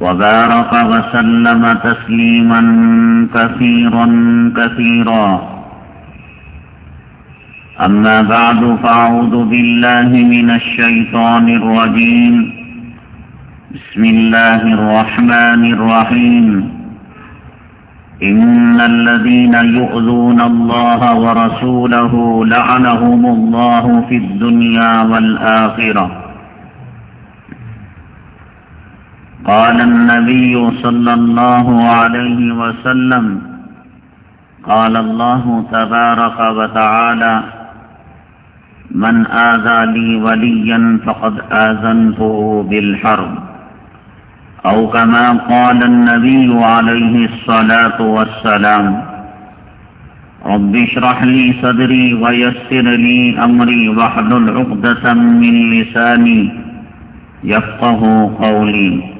وبارك وسلم تسليما كثيرا كثيرا. أما بعد فأعوذ بالله من الشيطان الرجيم. بسم الله الرحمن الرحيم. إن الذين يؤذون الله ورسوله لعنهم الله في الدنيا والآخرة. قال النبي صلى الله عليه وسلم قال الله تبارك وتعالى من آذى لي وليا فقد آذنته بالحرب. أو كما قال النبي عليه الصلاة والسلام رب اشرح لي صدري ويسر لي أمري واحلل عقدة من لساني يفقه قولي.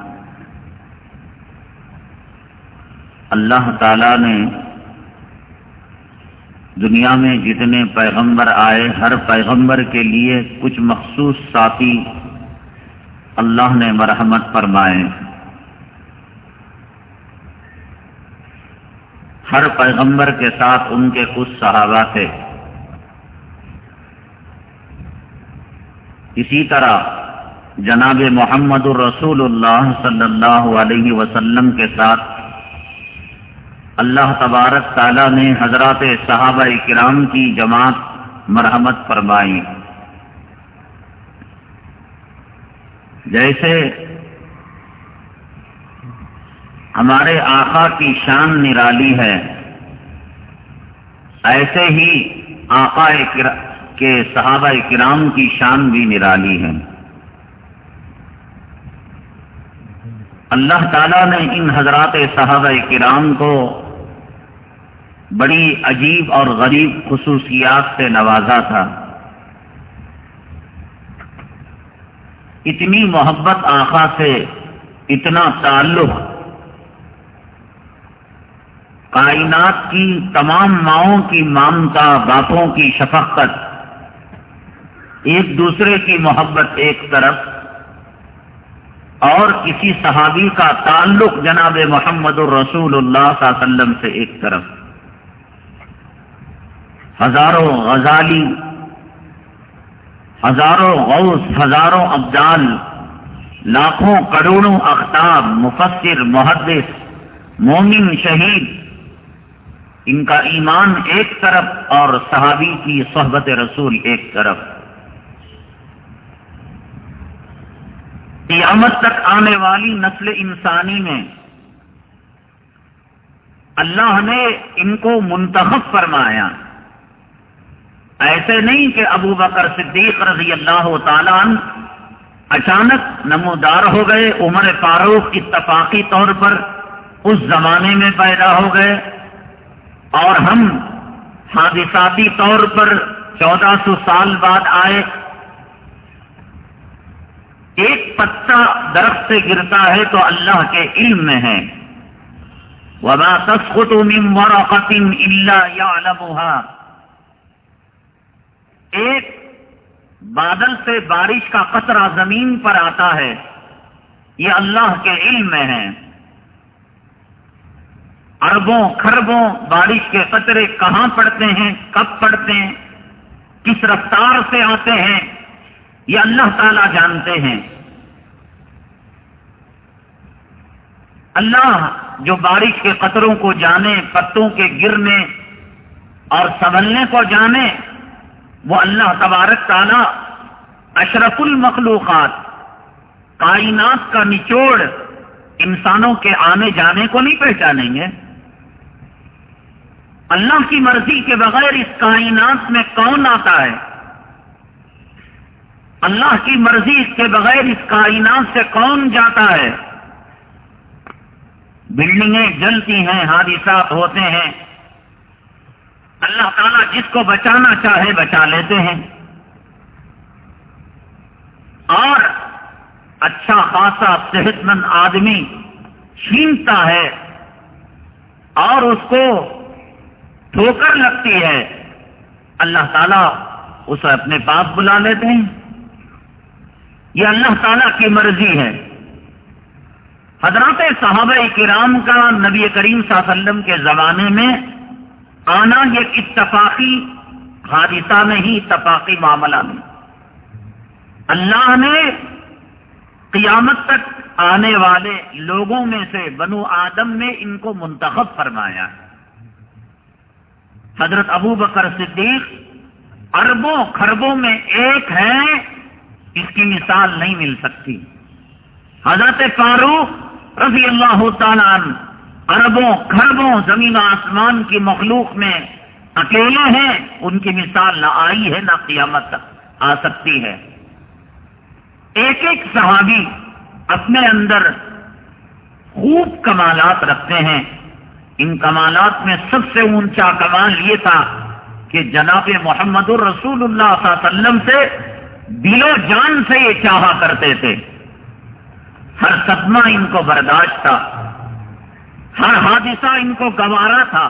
اللہ تعالی نے دنیا میں جتنے پیغمبر آئے، ہر پیغمبر کے لیے کچھ مخصوص ساتھی اللہ نے مرحمت فرمائے۔ ہر پیغمبر کے ساتھ ان کے کچھ صحابہ تھے۔ اسی طرح جناب محمد الرسول اللہ صلی اللہ علیہ وسلم کے ساتھ اللہ تبارک تعالیٰ نے حضرات صحابہ کرام کی جماعت مرحمت فرمائی۔ جیسے ہمارے آقا کی شان نرالی ہے، ایسے ہی آقا کے صحابہ کرام کی شان بھی نرالی ہے۔ اللہ تعالیٰ نے ان حضرات صحابہ کرام کو بڑی عجیب اور غریب خصوصیات سے نوازا تھا۔ اتنی محبت آخا سے اتنا تعلق کائنات کی تمام ماؤں کی مامتا باپوں کی شفقت، ایک دوسرے کی محبت ایک طرف اور کسی صحابی کا تعلق جناب محمد الرسول اللہ صلی اللہ علیہ وسلم سے ایک طرف۔ ہزاروں غزالی، ہزاروں غوث، ہزاروں ابدال، لاکھوں کروڑوں اختاب، مفسر، محدث، مومن شہید، ان کا ایمان ایک طرف اور صحابی کی صحبت رسول ایک طرف۔ قیامت تک آنے والی نسل انسانی میں اللہ نے ان کو منتخب فرمایا۔ ایسے نہیں کہ ابو بکر صدیق رضی اللہ تعالیٰ اچانک نمودار ہو گئے، عمر فاروق اتفاقی طور پر اس زمانے میں پیدا ہو گئے۔ اور ہم حادثاتی طور پر چودہ سو سال بعد آئے۔ ایک پتا درخت سے گرتا ہے تو اللہ کے علم میں ہے۔ وما تسقط من ورقة إلا يعلمها۔ ایک بادل سے بارش کا قطرہ زمین پر آتا ہے۔ یہ اللہ کے علم میں ہے۔ اربوں خربوں بارش کے قطرے کہاں پڑتے ہیں؟ کب پڑتے ہیں؟ کس رفتار سے آتے ہیں؟ یہ اللہ تعالی جانتے ہیں۔ اللہ جو بارش کے قطروں کو جانے، پتوں کے گرنے اور سنبھلنے کو جانے، وہ اللہ تبارک تعالی اشرف المخلوقات، کائنات کا نچوڑ انسانوں کے آنے جانے کو نہیں پہچانیں گے۔ اللہ کی مرضی کے بغیر اس کائنات میں کون آتا ہے؟ اللہ کی مرضی کے بغیر اس کائنات سے کون جاتا ہے؟ بلڈنگیں جلتی ہیں، حادثات ہوتے ہیں۔ اللہ تعالیٰ جس کو بچانا چاہے بچا لیتے ہیں۔ اور اچھا خاصا صحت مند آدمی چھینتا ہے اور اس کو ٹھوکر لگتی ہے۔ اللہ تعالیٰ اسے اپنے پاس بلا لیتے ہیں۔ یہ اللہ تعالیٰ کی مرضی ہے۔ حضرات صحابہ کرام کا نبی کریم صلی اللہ علیہ وسلم کے زمانے میں آنا یہ اتفاقی حادثہ نہیں، اتفاقی معاملہ نہیں۔ اللہ نے قیامت تک آنے والے لوگوں میں سے بنو آدم میں ان کو منتخب فرمایا۔ ہے حضرت ابو بکر صدیق اربوں خربوں میں ایک ہے اس کی مثال نہیں مل سکتی۔ حضرت فاروق رضی اللہ تعالیٰ اربوں خربوں زمین آسمان کی مخلوق میں اکیلے ہیں، ان کی مثال نہ آئی ہے، نہ قیامت آ سکتی ہے۔ ایک ایک صحابی اپنے اندر خوب کمالات رکھتے ہیں۔ ان کمالات میں سب سے اونچا کمال یہ تھا کہ جناب محمد الرسول اللہ صلی اللہ علیہ وسلم سے دل و جان سے یہ چاہا کرتے تھے۔ ہر صدمہ ان کو برداشت تھا۔ ہر حادثہ ان کو گوارا تھا۔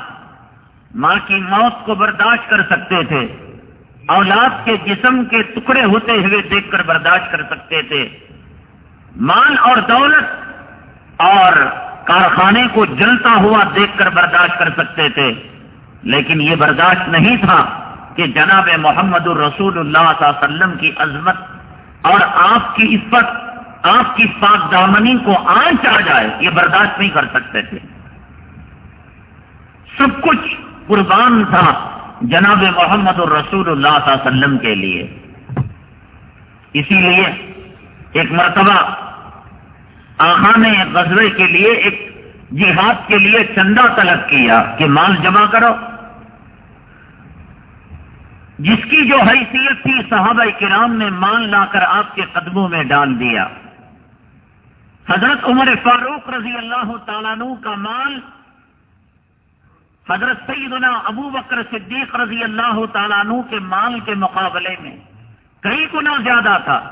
ماں کی موت کو برداشت کر سکتے تھے۔ اولاد کے جسم کے ٹکڑے ہوتے ہوئے دیکھ کر برداشت کر سکتے تھے۔ مال اور دولت اور کارخانے کو جلتا ہوا دیکھ کر برداشت کر سکتے تھے۔ لیکن یہ برداشت نہیں تھا۔ کہ جناب محمد الرسول اللہ صلی اللہ علیہ وسلم کی عظمت اور آپ کی عزت آپ کی پاک دامنی کو آنچ آ جائے، یہ برداشت نہیں کر سکتے تھے۔ سب کچھ قربان تھا جناب محمد الرسول اللہ صلی اللہ علیہ وسلم کے لیے۔ اسی لیے ایک مرتبہ آخا نے غزبے کے لیے، ایک جہاد کے لیے چندہ طلب کیا کہ مال جمع کرو۔ جس کی جو حیثیت تھی صحابہ کرام نے مال لا کر آپ کے قدموں میں ڈال دیا۔ حضرت عمر فاروق رضی اللہ تعالیٰ کا مال، حضرت سیدنا ابو بکر صدیق رضی اللہ تعالیٰ کے مال کے مقابلے میں کئی گنا زیادہ تھا۔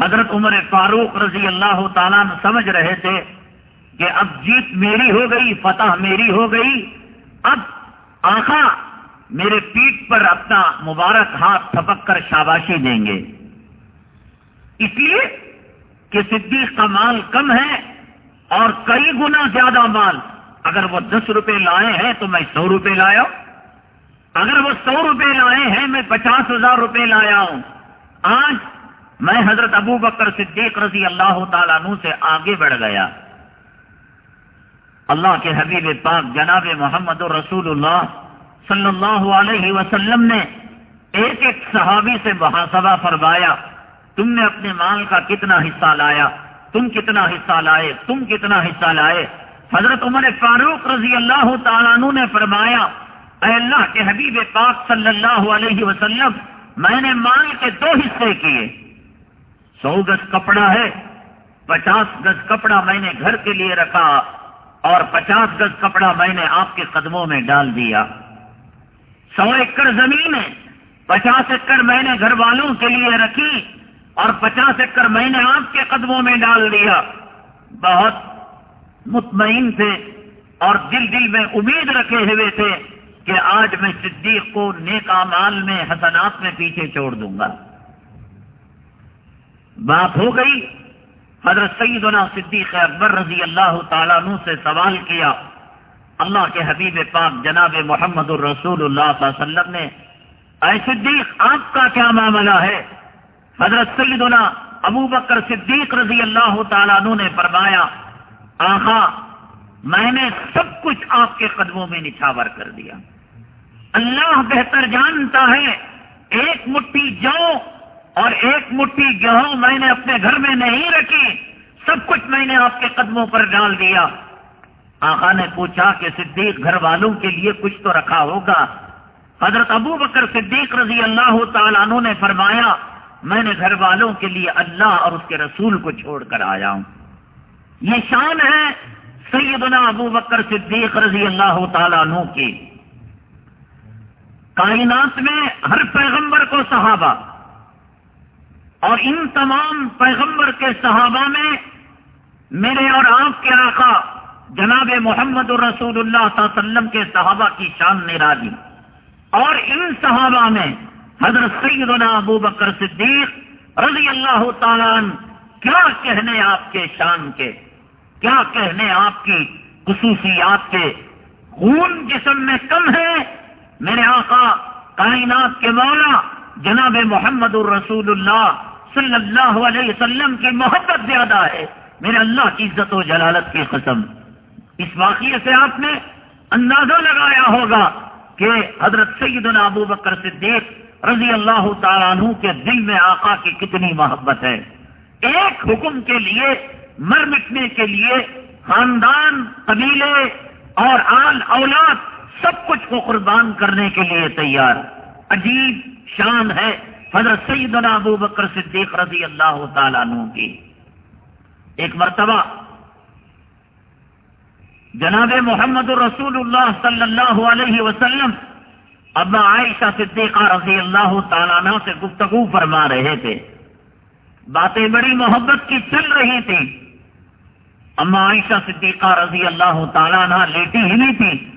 حضرت عمر فاروق رضی اللہ تعالیٰ سمجھ رہے تھے کہ اب جیت میری ہو گئی، فتح میری ہو گئی، اب آخا میرے پیٹ پر اپنا مبارک ہاتھ تھپک کر شاباشی دیں گے۔ اس لیے کہ صدیق کا مال کم ہے اور کئی گنا زیادہ مال۔ اگر وہ دس روپے لائے ہیں تو میں سو روپے لایا اگر وہ سو روپے لائے ہیں میں پچاس ہزار روپے لایا ہوں۔ آج میں حضرت ابو بکر صدیق رضی اللہ تعالیٰ عنہ سے آگے بڑھ گیا۔ اللہ کے حبیب پاک جناب محمد رسول اللہ صلی اللہ علیہ وسلم نے ایک ایک صحابی سے محاسبہ فرمایا، تم نے اپنے مال کا کتنا حصہ لایا؟ تم کتنا حصہ لائے؟ تم کتنا حصہ لائے؟ حضرت عمر فاروق رضی اللہ تعالیٰ عنہ نے فرمایا، اے اللہ کے حبیب پاک صلی اللہ علیہ وسلم، میں نے مال کے دو حصے کیے۔ سو گز کپڑا ہے، پچاس گز کپڑا میں نے گھر کے لیے رکھا اور پچاس گز کپڑا میں نے آپ کے قدموں میں ڈال دیا۔ سو ایکڑ زمین ہے۔ پچاس ایکڑ میں نے گھر والوں کے لیے رکھی اور پچاس ایکڑ میں نے آپ کے قدموں میں ڈال دیا۔ بہت مطمئن تھے اور دل دل میں امید رکھے ہوئے تھے کہ آج میں صدیق کو نیک مال میں، حسنات میں پیچھے چھوڑ دوں گا۔ بات ہو گئی۔ حضرت سیدنا صدیق اکبر رضی اللہ تعالیٰ عنہ سے سوال کیا۔ اللہ کے حبیب پاک جناب محمد الرسول اللہ صلی اللہ علیہ وسلم نے، اے صدیق، آپ کا کیا معاملہ ہے؟ حضرت سیدنا ابو بکر صدیق رضی اللہ تعالیٰ عنہ نے فرمایا آخا میں نے سب کچھ آپ کے قدموں میں نچھاور کر دیا۔ اللہ بہتر جانتا ہے، ایک مٹھی جو اور ایک مٹھی گہوں میں نے اپنے گھر میں نہیں رکھی، سب کچھ میں نے آپ کے قدموں پر ڈال دیا۔ آقا نے پوچھا کہ صدیق گھر والوں کے لیے کچھ تو رکھا ہوگا۔ حضرت ابو بکر صدیق رضی اللہ تعالیٰ عنہ نے فرمایا، میں نے گھر والوں کے لیے اللہ اور اس کے رسول کو چھوڑ کر آیا ہوں۔ یہ شان ہے سیدنا ابو بکر صدیق رضی اللہ تعالیٰ عنہ کی۔ کائنات میں ہر پیغمبر کو صحابہ اور ان تمام پیغمبر کے صحابہ میں میرے اور آپ کے آقا جناب محمد الرسول اللہ صلی اللہ علیہ وسلم کے صحابہ کی شان نرالی اور ان صحابہ میں حضرت سیدنا ابو بکر صدیق رضی اللہ تعالیٰ کیا کہنے آپ کے شان کے، کیا کہنے آپ کی خصوصیات کے؟ خون جسم میں کم ہے۔ میرے آقا کائنات کے مولا جناب محمد الرسول اللہ صلی اللہ علیہ وسلم کی محبت زیادہ ہے۔ میرے اللہ کی عزت و جلالت کی قسم۔ اس واقعے سے آپ نے اندازہ لگایا ہوگا کہ حضرت سیدنا ابو بکر صدیق رضی اللہ تعالیٰ عنہ کے دل میں آقا کی کتنی محبت ہے۔ ایک حکم کے لیے، مر مٹنے کے لیے خاندان، قبیلے اور آل اولاد سب کچھ کو قربان کرنے کے لیے تیار۔ عجیب شان ہے حضرت سیدنا ابو بکر صدیق رضی اللہ تعالیٰ عنہ کی۔ ایک مرتبہ جناب محمد الرسول اللہ صلی اللہ علیہ وسلم، ابا عائشہ صدیقہ رضی اللہ تعالیٰ سے گفتگو فرما رہے تھے۔ باتیں بڑی محبت کی چل رہی تھی اما عائشہ صدیقہ رضی اللہ تعالیٰ عنہ لیٹی ہی نہیں تھی۔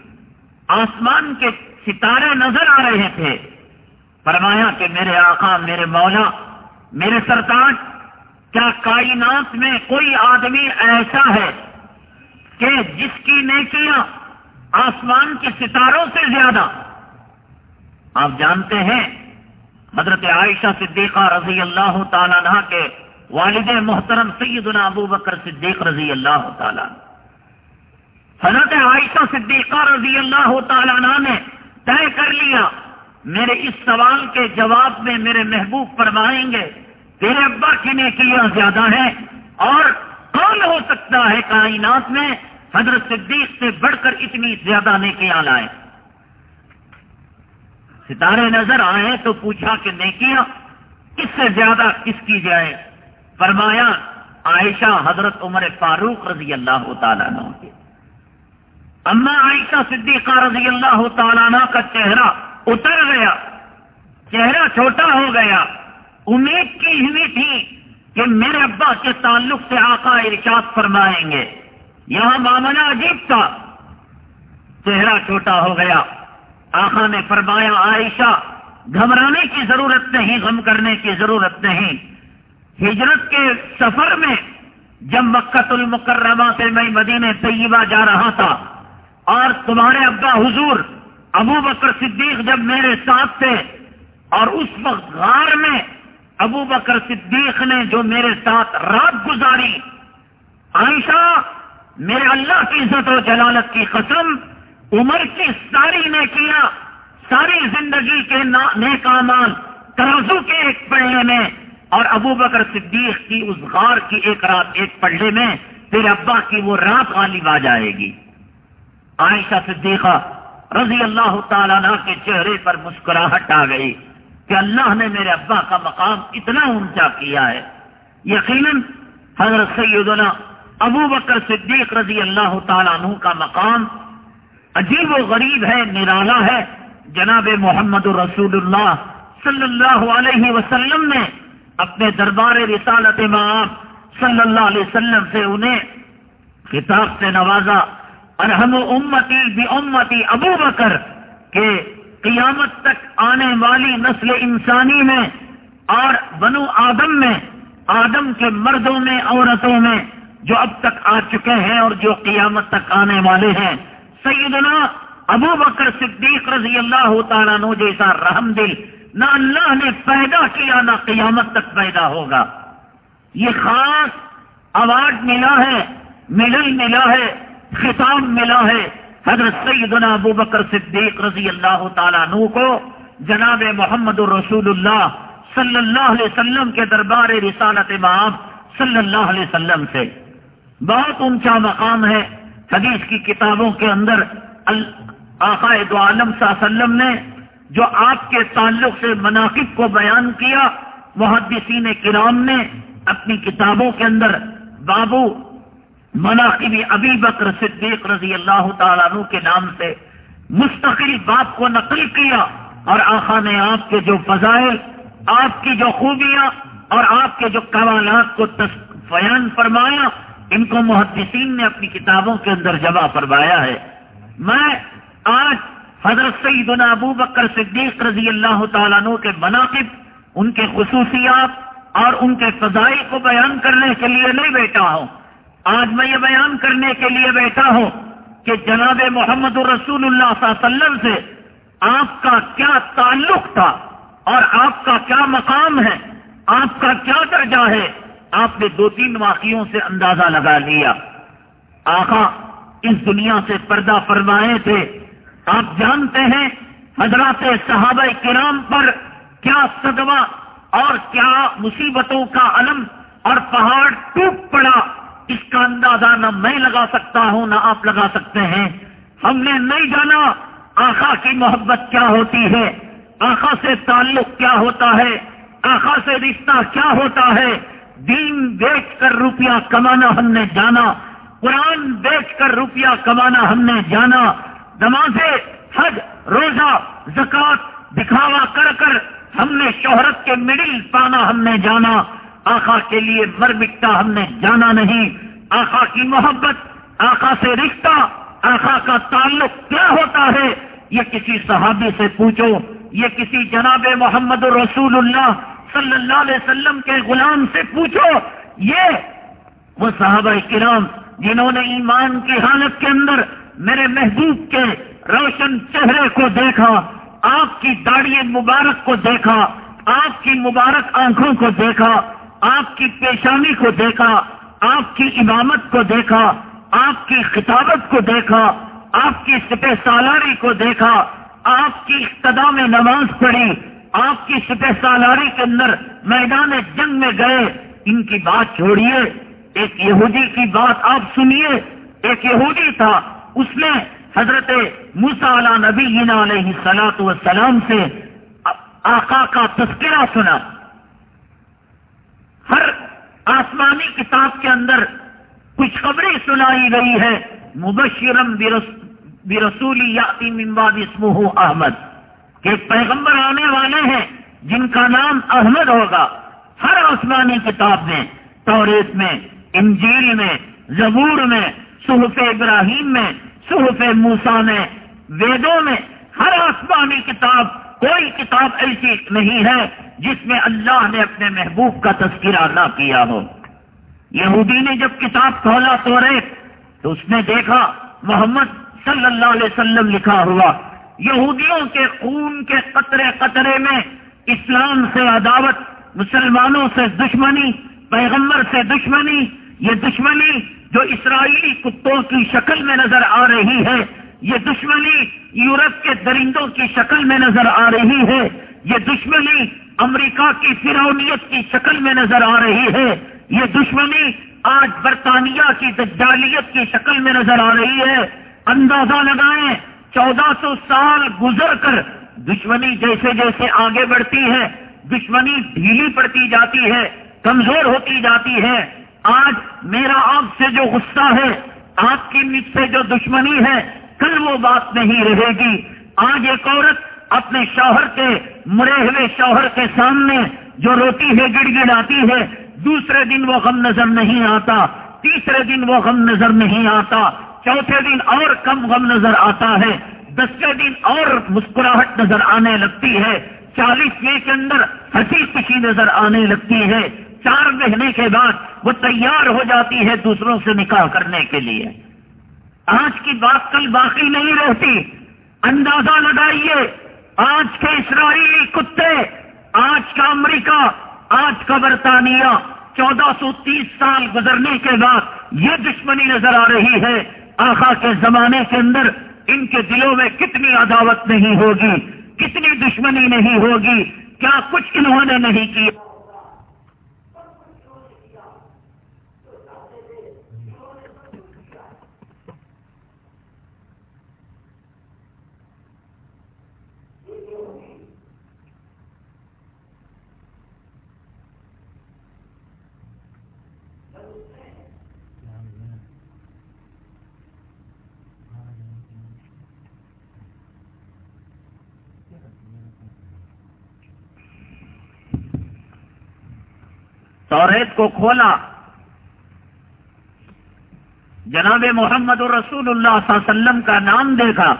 آسمان کے ستارے نظر آ رہے تھے۔ فرمایا کہ میرے آقا، میرے مولا، میرے سرتاج کیا کائنات میں کوئی آدمی ایسا ہے کہ جس کی نیکیاں آسمان کے ستاروں سے زیادہ۔ آپ جانتے ہیں، حضرت عائشہ صدیقہ رضی اللہ تعالیٰ عنہ کے والد محترم سیدنا ابو بکر صدیق رضی اللہ تعالیٰ حضرت عائشہ صدیقہ رضی اللہ تعالیٰ عنہ نے طے کر لیا، میرے اس سوال کے جواب میں میرے محبوب فرمائیں گے، تیرے ابا کی نیکیاں زیادہ ہیں اور کون ہو سکتا ہے کائنات میں حضرت صدیق سے بڑھ کر اتنی زیادہ نیکیاں لائیں ستارے نظر آئے تو پوچھا کہ نیکیاں کس سے زیادہ کس کی جائے؟ فرمایا، عائشہ حضرت عمر فاروق رضی اللہ تعالیٰ عنہ اما عائشہ صدیقہ رضی اللہ تعالیٰ عنہ کا چہرہ اتر گیا، چہرہ چھوٹا ہو گیا۔ امید کی ہوئی تھی کہ میرے ابا کے تعلق سے آقا ارشاد فرمائیں گے۔ یہاں معاملہ عجیب تھا۔ چہرہ چھوٹا ہو گیا۔ آقا نے فرمایا، عائشہ، گھبرانے کی ضرورت نہیں، غم کرنے کی ضرورت نہیں۔ ہجرت کے سفر میں جب مکت المکرمہ سے میں مدینہ طیبہ جا رہا تھا اور تمہارے ابا حضور ابو بکر صدیق جب میرے ساتھ تھے اور اس وقت غار میں ابو بکر صدیق نے جو میرے ساتھ رات گزاری، عائشہ میرے اللہ کی عزت و جلالت کی قسم عمر کی ساری نے کیا ساری زندگی کے نیک امان ترازو کے ایک پڑھنے میں اور ابو بکر صدیق کی اس غار کی ایک رات ایک پڑھنے میں پھر ابا کی وہ رات غالب آ جائے گی۔ عائشہ صدیقہ رضی اللہ تعالیٰ عنہ کے چہرے پر مسکراہٹ آ گئی کہ اللہ نے میرے ابا کا مقام اتنا اونچا کیا ہے۔ یقیناً حضرت سیدنا ابو بکر صدیق رضی اللہ تعالیٰ عنہ کا مقام عجیب و غریب ہے، نرالا ہے۔ جناب محمد رسول اللہ صلی اللہ علیہ وسلم نے اپنے دربار رسالت ماں صلی اللہ علیہ وسلم سے انہیں خطاب سے نوازا اور ہم امتی بھی امتی ابو بکر، کہ قیامت تک آنے والی نسل انسانی میں اور بنو آدم میں، آدم کے مردوں میں، عورتوں میں جو اب تک آ چکے ہیں اور جو قیامت تک آنے والے ہیں۔ سیدنا ابو بکر صدیق رضی اللہ تعالیٰ نو جیسا رحم دل، نہ اللہ نے پیدا کیا، نہ قیامت تک پیدا ہوگا۔ یہ خاص اوارڈ ملا ہے مڈل ملا ہے، خطاب ملا ہے۔ حضرت سیدنا ابو بکر صدیق رضی اللہ تعالیٰ نو کو جناب محمد الرسول اللہ صلی اللہ علیہ وسلم کے دربار رسالت ماب صلی اللہ علیہ وسلم سے۔ بہت اونچا مقام ہے۔ حدیث کی کتابوں کے اندر آقائد عالم صلی اللہ علیہ وسلم نے جو آپ کے تعلق سے مناقب کو بیان کیا، محدثین کرام نے اپنی کتابوں کے اندر بابو مناقب ابی بکر صدیق رضی اللہ تعالیٰ عنہ کے نام سے مستقل بات کو نقل کیا اور آخا نے آپ کے جو فضائل، آپ کی جو خوبیاں اور آپ کے جو قوالات کو بیان فرمایا ان کو محدثین نے اپنی کتابوں کے اندر جمع فرمایا ہے۔ میں آج حضرت سیدنا ابو بکر صدیق رضی اللہ تعالیٰ عنہ کے مناقب، ان کے خصوصیات اور ان کے فضائی کو بیان کرنے کے لیے نہیں بیٹھا ہوں۔ آج میں یہ بیان کرنے کے لیے بیٹھا ہوں کہ جناب محمد الرسول اللہ صلی اللہ علیہ وسلم سے آپ کا کیا تعلق تھا اور آپ کا کیا مقام ہے، آپ کا کیا درجہ ہے۔ آپ نے دو تین واقعوں سے اندازہ لگا لیا۔ آقا، اس دنیا سے پردہ فرمائے تھے۔ آپ جانتے ہیں حضرات صحابہ کرام پر کیا صدمہ اور کیا مصیبتوں کا علم اور پہاڑ ٹوٹ پڑا۔ اس کا اندازہ نہ میں لگا سکتا ہوں، نہ آپ لگا سکتے ہیں۔ ہم نے نہیں جانا آخا کی محبت کیا ہوتی ہے آخا سے تعلق کیا ہوتا ہے آخا سے رشتہ کیا ہوتا ہے۔ دین بیچ کر روپیہ کمانا ہم نے جانا، قرآن بیچ کر روپیہ کمانا ہم نے جانا، نمازیں، حج، روزہ زکات دکھاوا کر کر ہم نے شہرت کے مڈل پانا ہم نے جانا۔ آخا کے لیے مر مٹا ہم نے جانا نہیں۔ آخا کی محبت آخا سے رشتہ آخا کا تعلق کیا ہوتا ہے؟ یہ کسی صحابی سے پوچھو، یہ کسی جناب محمد رسول اللہ صلی اللہ علیہ وسلم کے غلام سے پوچھو، یہ وہ صحابہ کرام جنہوں نے ایمان کی حالت کے اندر میرے محبوب کے روشن چہرے کو دیکھا، آپ کی داڑھی مبارک کو دیکھا، آپ کی مبارک آنکھوں کو دیکھا، آپ کی پیشانی کو دیکھا، آپ کی امامت کو دیکھا، آپ کی خطابت کو دیکھا، آپ کی سپہ سالاری کو دیکھا، آپ کی اقتدام نماز پڑھی آپ کی سپہ سالاری کے اندر میدان جنگ میں گئے، ان کی بات چھوڑیے، ایک یہودی کی بات آپ سنیے، ایک یہودی تھا، اس نے حضرت مسا نبی علیہ سلاط وسلام سے آقا کا تذکرہ سنا۔ ہر آسمانی کتاب کے اندر کچھ خبریں سنائی گئی ہے مبشرم برسولی یاتی ممباد اسمہ احمد۔ کہ پیغمبر آنے والے ہیں، جن کا نام احمد ہوگا۔ ہر آسمانی کتاب میں توریت میں، انجیل میں، زبور میں، صحف ابراہیم میں، صحف موسا میں، ویدوں میں، ہر آسمانی کتاب، کوئی کتاب ایسی نہیں ہے جس میں اللہ نے اپنے محبوب کا تذکرہ نہ کیا ہو۔ یہودی نے جب کتاب کھولا تو تو اس نے دیکھا، محمد صلی اللہ علیہ وسلم لکھا ہوا۔ یہودیوں کے خون کے قطرے قطرے میں اسلام سے عداوت، مسلمانوں سے دشمنی، پیغمبر سے دشمنی، یہ دشمنی جو اسرائیلی کتوں کی شکل میں نظر آ رہی ہے، یہ دشمنی یورپ کے درندوں کی شکل میں نظر آ رہی ہے، یہ دشمنی امریکہ کی فرونیت کی شکل میں نظر آ رہی ہے، یہ دشمنی آج برطانیہ کی دجالیت کی شکل میں نظر آ رہی ہے۔ اندازہ لگائیں چودہ سو سال گزر کر دشمنی جیسے جیسے آگے بڑھتی ہے، دشمنی ڈھیلی پڑتی جاتی ہے، کمزور ہوتی جاتی ہے۔ آج میرا آپ سے جو غصہ ہے، آپ کی مجھ سے جو دشمنی ہے، کل وہ بات نہیں رہے گی۔ آج ایک عورت اپنے شوہر کے، مرے ہوئے شوہر کے سامنے جو روتی ہے، گڑ گڑاتی ہے، دوسرے دن وہ غم نظر نہیں آتا، تیسرے دن وہ غم نظر نہیں آتا۔ چوتھے دن اور کم غم نظر آتا ہے۔ دسویں دن اور مسکراہٹ نظر آنے لگتی ہے۔ چالیسویں کے اندر ہنسی خوشی نظر آنے لگتی ہے۔ چار مہینے کے بعد وہ تیار ہو جاتی ہے دوسروں سے نکاح کرنے کے لیے۔ آج کی بات کل باقی نہیں رہتی۔ اندازہ لگائیے، آج کے اسرائیلی کتے، آج کا امریکہ، آج کا برطانیہ۔ چودہ سو تیس سال گزرنے کے بعد یہ دشمنی نظر آ رہی ہے۔ آخا کے زمانے کے اندر ان کے دلوں میں کتنی عداوت نہیں ہوگی، کتنی دشمنی نہیں ہوگی، کیا کچھ انہوں نے نہیں کیا؟ توریت کو کھولا۔ جناب محمد الرسول اللہ صلی اللہ علیہ وسلم کا نام دیکھا۔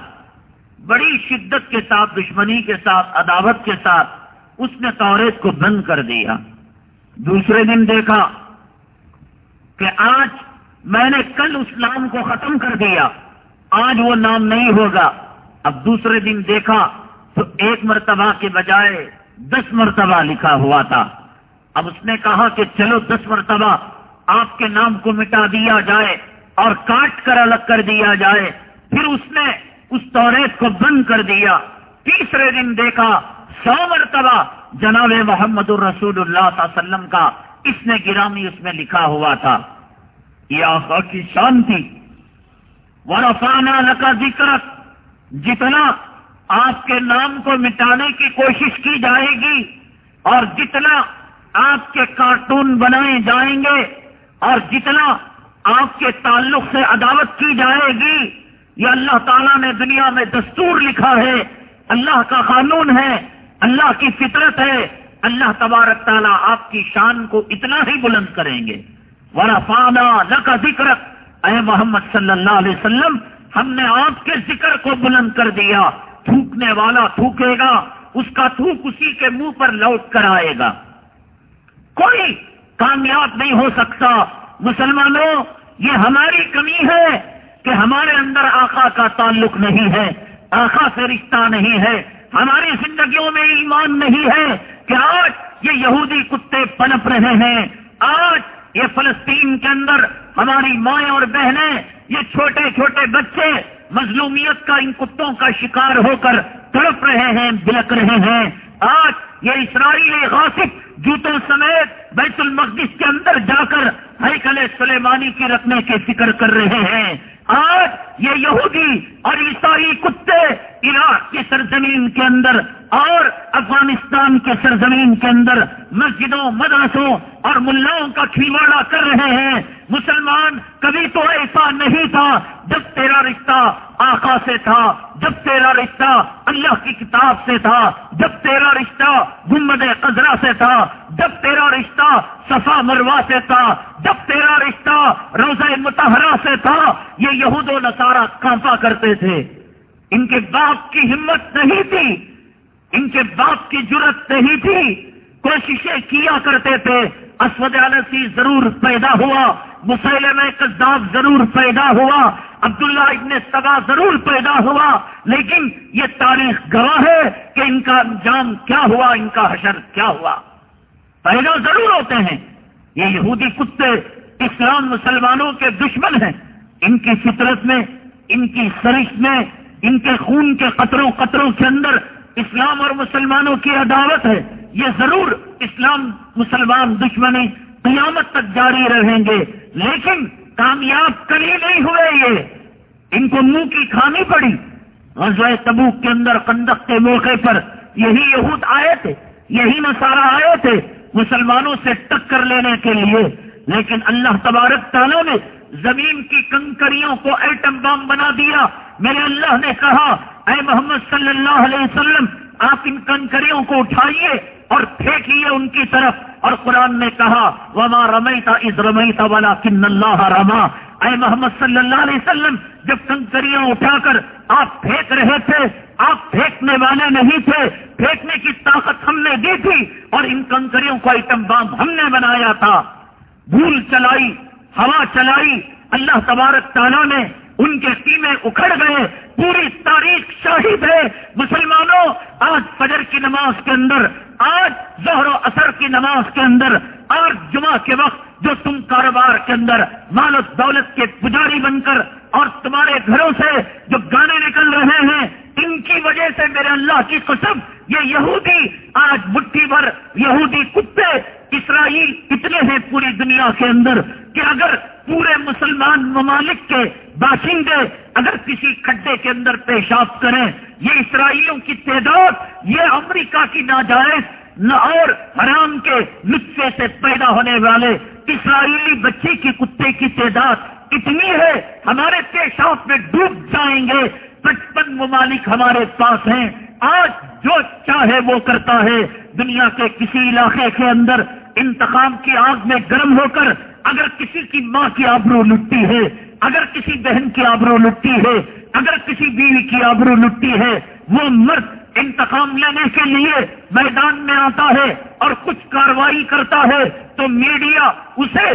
بڑی شدت کے ساتھ، دشمنی کے ساتھ، عداوت کے ساتھ اس نے توریت کو بند کر دیا۔ دوسرے دن دیکھا کہ آج میں نے کل اس نام کو ختم کر دیا۔ آج وہ نام نہیں ہوگا۔ اب دوسرے دن دیکھا تو ایک مرتبہ کے بجائے دس مرتبہ لکھا ہوا تھا۔ اب اس نے کہا کہ چلو دس مرتبہ آپ کے نام کو مٹا دیا جائے اور کاٹ کر الگ کر دیا جائے۔ پھر اس نے اس توریت کو بند کر دیا۔ تیسرے دن دیکھا سو مرتبہ جناب محمد الرسول اللہ صلی اللہ علیہ وسلم کا اس نے گرامی اس میں لکھا ہوا تھا۔ یہ آخا کی شان تھی۔ ورفانہ لکا ذکر جتنا آپ کے نام کو مٹانے کی کوشش کی جائے گی اور جتنا آپ کے کارٹون بنائے جائیں گے اور جتنا آپ کے تعلق سے عداوت کی جائے گی، یہ اللہ تعالیٰ نے دنیا میں دستور لکھا ہے۔ اللہ کا قانون ہے، اللہ کی فطرت ہے۔ اللہ تبارک تعالیٰ آپ کی شان کو اتنا ہی بلند کریں گے۔ ورا فانا نہ کا ذکر اے محمد صلی اللہ علیہ وسلم، ہم نے آپ کے ذکر کو بلند کر دیا۔ تھوکنے والا تھوکے گا، اس کا تھوک اسی کے منہ پر لوٹ کر آئے گا۔ کوئی کامیاب نہیں ہو سکتا۔ مسلمانوں، یہ ہماری کمی ہے کہ ہمارے اندر آقا کا تعلق نہیں ہے، آقا سے رشتہ نہیں ہے۔ ہماری زندگیوں میں ایمان نہیں ہے کہ آج یہ یہودی کتے پنپ رہے ہیں۔ آج یہ فلسطین کے اندر ہماری مائیں اور بہنیں، یہ چھوٹے چھوٹے بچے مظلومیت کا ان کتوں کا شکار ہو کر تڑپ رہے ہیں بلک رہے ہیں۔ آج یہ اسرائیلی غاصب جوتوں سمیت بیت المقدس کے اندر جا کر ہیکل سلیمانی کی رکھنے کی فکر کر رہے ہیں۔ آج یہ یہودی اور عیسائی کتے عراق کی سرزمین کے اندر اور افغانستان کے سرزمین کے اندر مسجدوں، مدرسوں اور ملاؤں کا کھیواڑا کر رہے ہیں۔ مسلمان کبھی تو ایسا نہیں تھا جب تیرا رشتہ آقا سے تھا، جب تیرا رشتہ اللہ کی کتاب سے تھا، جب تیرا رشتہ گمد قزرا سے تھا، جب تیرا رشتہ صفا مروا سے تھا، جب تیرا رشتہ روزہ متحرہ سے تھا، یہ یہود و نصارہ کانپا کرتے تھے۔ ان کے باپ کی ہمت نہیں تھی ان کے باپ کی جرت نہیں تھی۔ کوششیں کیا کرتے تھے؟ اسود علسی ضرور پیدا ہوا۔ مسئلے میں کذاب ضرور پیدا ہوا۔ عبداللہ ابن سبا ضرور پیدا ہوا۔ لیکن یہ تاریخ گواہ ہے کہ ان کا انجام کیا ہوا، ان کا حشر کیا ہوا۔ پیدا ضرور ہوتے ہیں۔ یہ یہودی کتے اسلام مسلمانوں کے دشمن ہیں۔ ان کی فطرت میں، ان کی سرش میں، ان کے خون کے قطروں قطروں کے اندر اسلام اور مسلمانوں کی عداوت ہے، یہ ضرور اسلام مسلمان دشمنی قیامت تک جاری رہیں گے۔ لیکن کامیاب کبھی نہیں ہوئے یہ۔ ان کو منہ کی کھانی پڑی۔ غزوہ تبوک کے اندر قندق کے موقع پر یہی یہود آئے تھے، یہی نصارہ آئے تھے مسلمانوں سے ٹکر لینے کے لیے۔ لیکن اللہ تبارک تعالیٰ نے زمین کی کنکریوں کو ایٹم بام بنا دیا۔ میرے اللہ نے کہا، اے محمد صلی اللہ علیہ وسلم، آپ ان کنکریوں کو اٹھائیے اور پھینک لیے ان کی طرف۔ اور قرآن نے کہا، وما رمیتا از رمیتا والا کن اللہ رما اے محمد صلی اللہ علیہ وسلم، جب کنکریاں اٹھا کر آپ پھینک رہے تھے، آپ پھینکنے والے نہیں تھے، پھینکنے کی طاقت ہم نے دی تھی اور ان کنکریوں کو آئٹم بام ہم نے بنایا تھا۔ بھول چلائی۔ ہوا چلائی اللہ تبارک تعالیٰ نے ان کے قیمے اکھڑ گئے، پوری تاریخ شاہد ہے۔ مسلمانوں، آج فجر کی نماز کے اندر، آج زہر و اثر کی نماز کے اندر، آج جمعہ کے وقت جو تم کاروبار کے اندر مال و دولت کے پجاری بن کر اور تمہارے گھروں سے جو گانے نکل رہے ہیں، ان کی وجہ سے میرے اللہ کی قسم یہ یہودی آج مٹھی بھر یہودی کتے اسرائیل اتنے ہیں پوری دنیا کے اندر کہ اگر پورے مسلمان ممالک کے باشندے اگر کسی کھڈے کے اندر پیشاب کریں، یہ اسرائیلیوں کی تعداد، یہ امریکہ کی ناجائز اور حرام کے نسخے سے پیدا ہونے والے اسرائیلی بچے کی کتے کی تعداد اتنی ہے، ہمارے پیشاب میں ڈوب جائیں گے، پچپن ممالک ہمارے پاس ہیں۔ آج جو چاہے وہ کرتا ہے۔ دنیا کے کسی علاقے کے اندر انتخاب کی آگ میں گرم ہو کر اگر کسی کی ماں کی آبرو لٹتی ہے، اگر کسی بہن کی آبرو لٹتی ہے، اگر کسی بیوی کی آبرو لٹتی ہے، وہ مرد انتقام لینے کے لیے میدان میں آتا ہے اور کچھ کاروائی کرتا ہے تو میڈیا اسے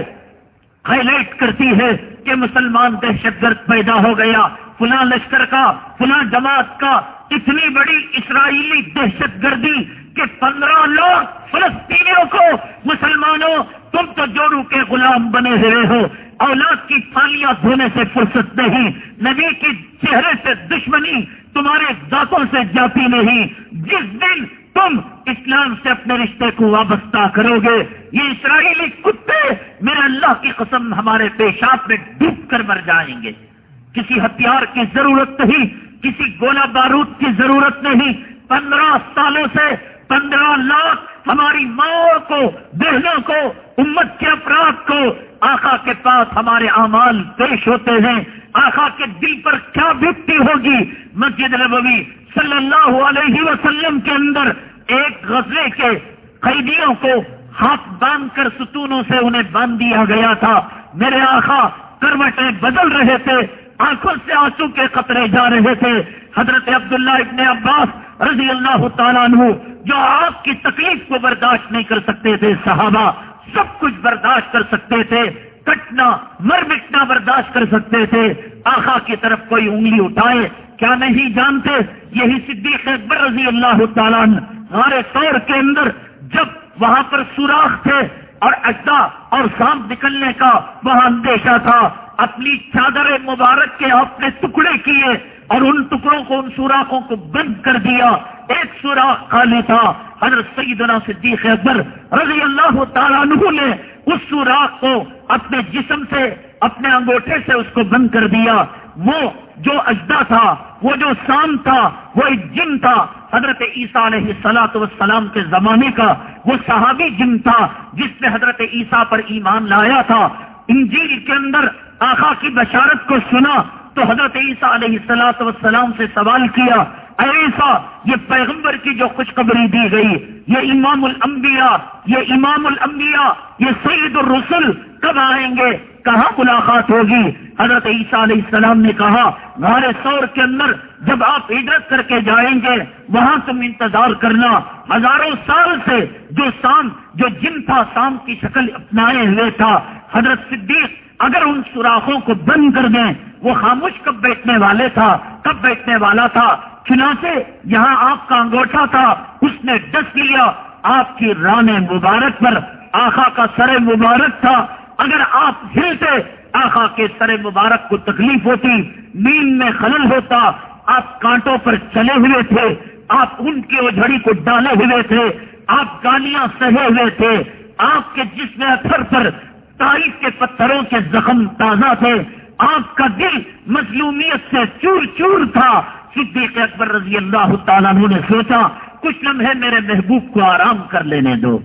ہائی لائٹ کرتی ہے کہ مسلمان دہشت گرد پیدا ہو گیا، فلاں لشکر کا، فلاں جماعت کا اتنی بڑی اسرائیلی دہشت گردی کہ پندرہ لوگ فلسطینیوں کو، مسلمانوں، تم تو جوڑو کے غلام بنے ہوئے ہو۔ اولاد کی پھالیاں دھونے سے فرصت نہیں، نبی کی چہرے سے دشمنی تمہارے ذاتوں سے جاتی نہیں۔ جس دن تم اسلام سے اپنے رشتے کو وابستہ کرو گے، یہ اسرائیلی کتے میرے اللہ کی قسم ہمارے پیشاب میں ڈوب کر مر جائیں گے۔ کسی ہتھیار کی ضرورت نہیں کسی گولا بارود کی ضرورت نہیں۔ پندرہ سالوں سے پندرہ لاکھ ہماری ماں کو، بہنوں کو، امت کے افراد کو آخا کے پاس ہمارے اعمال پیش ہوتے ہیں۔ آخا کے دل پر کیا بھٹتی ہوگی؟ مسجد نبوی صلی اللہ علیہ وسلم کے اندر ایک غزلے کے قیدیوں کو ہاتھ باندھ کر ستونوں سے انہیں باندھ دیا گیا تھا۔ میرے آخا کروٹیں بدل رہے تھے۔ آنکھوں سے آنسو کے قطرے جا رہے تھے۔ حضرت عبداللہ ابن عباس رضی اللہ تعالیٰ عنہ جو آپ کی تکلیف کو برداشت نہیں کر سکتے تھے، صحابہ سب کچھ برداشت کر سکتے تھے، کٹنا مر مٹنا برداشت کر سکتے تھے۔ آخا کی طرف کوئی انگلی اٹھائے، کیا نہیں جانتے؟ یہی صدیق اکبر رضی اللہ تعالیٰ ہمارے طور کے اندر جب وہاں پر سوراخ تھے اور اڈا اور سانپ نکلنے کا وہاں اندیشہ تھا اپنی چادر مبارک کے اپنے ٹکڑے کیے اور ان ٹکڑوں کو، ان سوراخوں کو بند کر دیا۔ ایک سوراخ خالی تھا۔ حضرت سیدنا صدیق اکبر رضی اللہ تعالیٰ عنہ نے اس سوراخ کو اپنے جسم سے، اپنے انگوٹھے سے اس کو بند کر دیا۔ وہ جو اجدا تھا، وہ جو سام تھا، وہ ایک جن تھا۔ حضرت عیسیٰ علیہ سلاط وسلام کے زمانے کا وہ صحابی جن تھا جس نے حضرت عیسیٰ پر ایمان لایا تھا۔ انجیل کے اندر آخا کی بشارت کو سنا تو حضرت عیسیٰ علیہ السلاط وسلام سے سوال کیا ایسا یہ پیغمبر کی جو خوشخبری دی گئی، یہ امام الانبیاء، یہ امام الانبیاء، یہ سعید الرسل کب آئیں گے؟ کہاں ملاقات ہوگی؟ حضرت عیسیٰ علیہ السلام نے کہا ہمارے سور کے اندر جب آپ ہجرت کر کے جائیں گے، وہاں تم انتظار کرنا۔ ہزاروں سال سے جو سام جو جن تھا سام کی شکل اپنائے ہوئے تھا۔ حضرت صدیق اگر ان سوراخوں کو بند کر دیں، وہ خاموش کب بیٹھنے والے تھا، کب بیٹھنے والا تھا؟ چنانچہ یہاں آپ کا انگوٹھا تھا، اس نے ڈس لیا، آپ کی ران مبارک پر آخا کا سر مبارک تھا۔ اگر آپ ہلتے آخا کے سر مبارک کو تکلیف ہوتی، نیند میں خلل ہوتا، آپ کانٹوں پر چلے ہوئے تھے، آپ ان کی اوجھڑی کو ڈالے ہوئے تھے، آپ گالیاں سہے ہوئے تھے، آپ کے جسم اثر پر تاریخ کے پتھروں کے زخم تازہ تھے۔ آپ کا دل مظلومیت سے چور چور تھا۔ صدیق اکبر رضی اللہ تعالیٰ نے سوچا، کچھ لمحے میرے محبوب کو آرام کر لینے دو۔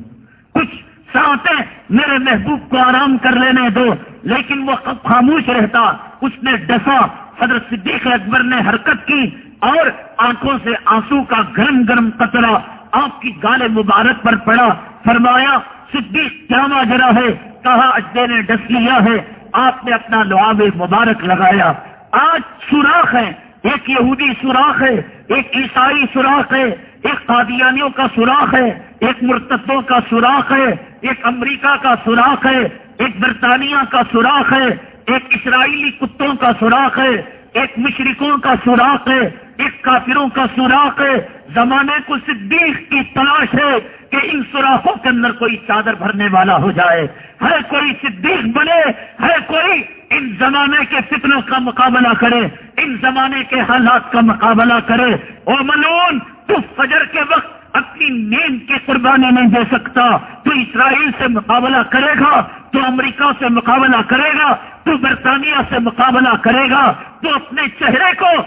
کچھ ساتیں میرے محبوب کو آرام کر لینے دو۔ لیکن وہ خاموش رہتا۔ اس نے ڈسا۔ حضرت صدیق اکبر نے حرکت کی اور آنکھوں سے آنسو کا گرم گرم قطرہ آپ کی گال مبارک پر پڑا۔ فرمایا صدیق کیا ماجرا ہے، کہا اجدے نے ڈس لیا ہے، آپ نے اپنا لعاب مبارک لگایا۔ آج سوراخ ہے ایک یہودی سوراخ ہے، ایک عیسائی سوراخ ہے، ایک قادیانیوں کا سوراخ ہے، ایک مرتدوں کا سوراخ ہے، ایک امریکہ کا سوراخ ہے، ایک برطانیہ کا سوراخ ہے، ایک اسرائیلی کتوں کا سوراخ ہے، ایک مشرقوں کا سوراخ ہے، ایک کافروں کا سوراخ ہے۔ زمانے کو صدیق کی تلاش ہے۔ کہ ان سوراخوں کے اندر کوئی چادر بھرنے والا ہو جائے ہے کوئی صدیق بنے ہے کوئی ان زمانے کے فتنوں کا مقابلہ کرے، ان زمانے کے حالات کا مقابلہ کرے۔ او ملون، تو فجر کے وقت اپنی نیند کی قربانی نہیں دے سکتا، تو اسرائیل سے مقابلہ کرے گا، تو امریکہ سے مقابلہ کرے گا، تو برطانیہ سے مقابلہ کرے گا، تو اپنے چہرے کو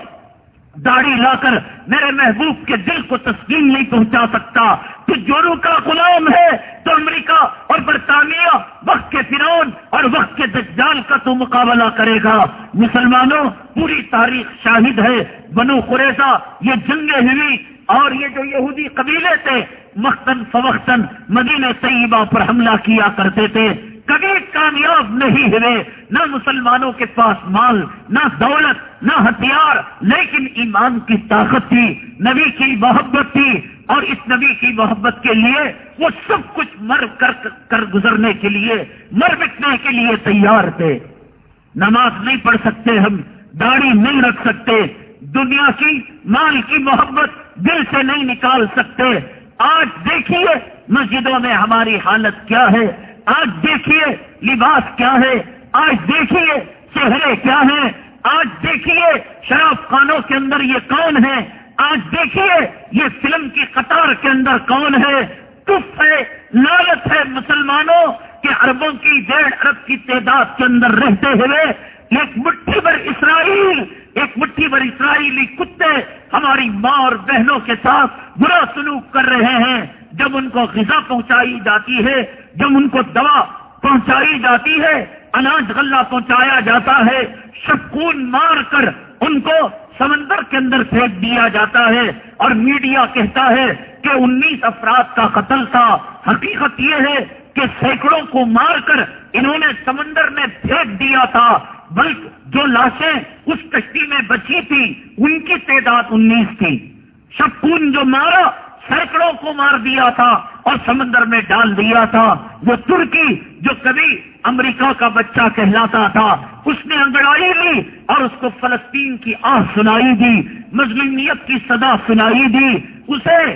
داڑھی لا کر میرے محبوب کے دل کو تسکین نہیں پہنچا سکتا۔ تو جورو کا غلام ہے، تو امریکہ اور برطانیہ، وقت کے فرون اور وقت کے دجال کا تو مقابلہ کرے گا۔ مسلمانوں، پوری تاریخ شاہد ہے۔ بنو قریضہ یہ جنگیں ہوئی اور یہ جو یہودی قبیلے تھے مختن فوختن مدینہ طیبہ پر حملہ کیا کرتے تھے۔ کبھی کامیاب نہیں ہوئے۔ نہ مسلمانوں کے پاس مال، نہ دولت، نہ ہتھیار، لیکن ایمان کی طاقت تھی، نبی کی محبت تھی۔ اور اس نبی کی محبت کے لیے وہ سب کچھ مر کر کر گزرنے کے لیے، مر مٹنے کے لیے تیار تھے۔ نماز نہیں پڑھ سکتے ہم، داڑھی نہیں رکھ سکتے۔ دنیا کی مال کی محبت دل سے نہیں نکال سکتے۔ آج دیکھیے مسجدوں میں ہماری حالت کیا ہے۔ آج دیکھیے لباس کیا ہے، آج دیکھیے چہرے کیا ہیں، آج دیکھیے شراب خانوں کے اندر یہ کون ہے، آج دیکھیے یہ فلم کی قطار کے اندر کون ہے۔ کف ہے لالت ہے مسلمانوں کے اربوں کی ڈیڑھ ارب کی تعداد کے اندر رہتے ہوئے۔ ایک مٹھی بھر اسرائیل، ایک مٹھی بھر اسرائیلی کتے ہماری ماں اور بہنوں کے ساتھ برا سلوک کر رہے ہیں۔ جب ان کو غذا پہنچائی جاتی ہے، جب ان کو دوا پہنچائی جاتی ہے، اناج غلہ پہنچایا جاتا ہے، شکون مار کر ان کو سمندر کے اندر پھینک دیا جاتا ہے اور میڈیا کہتا ہے کہ انیس افراد کا قتل تھا۔ حقیقت یہ ہے کہ سینکڑوں کو مار کر انہوں نے سمندر میں پھینک دیا تھا، بلکہ جو لاشیں اس کشتی میں بچی تھی ان کی تعداد انیس تھی۔ شکون جو مارا سینکڑوں کو مار دیا تھا اور سمندر میں ڈال دیا تھا۔ وہ ترکی جو کبھی امریکہ کا بچہ کہلاتا تھا، اس نے انگڑائی لی اور اس کو فلسطین کی آہ سنائی دی، مظلومیت کی صدا سنائی دی، اسے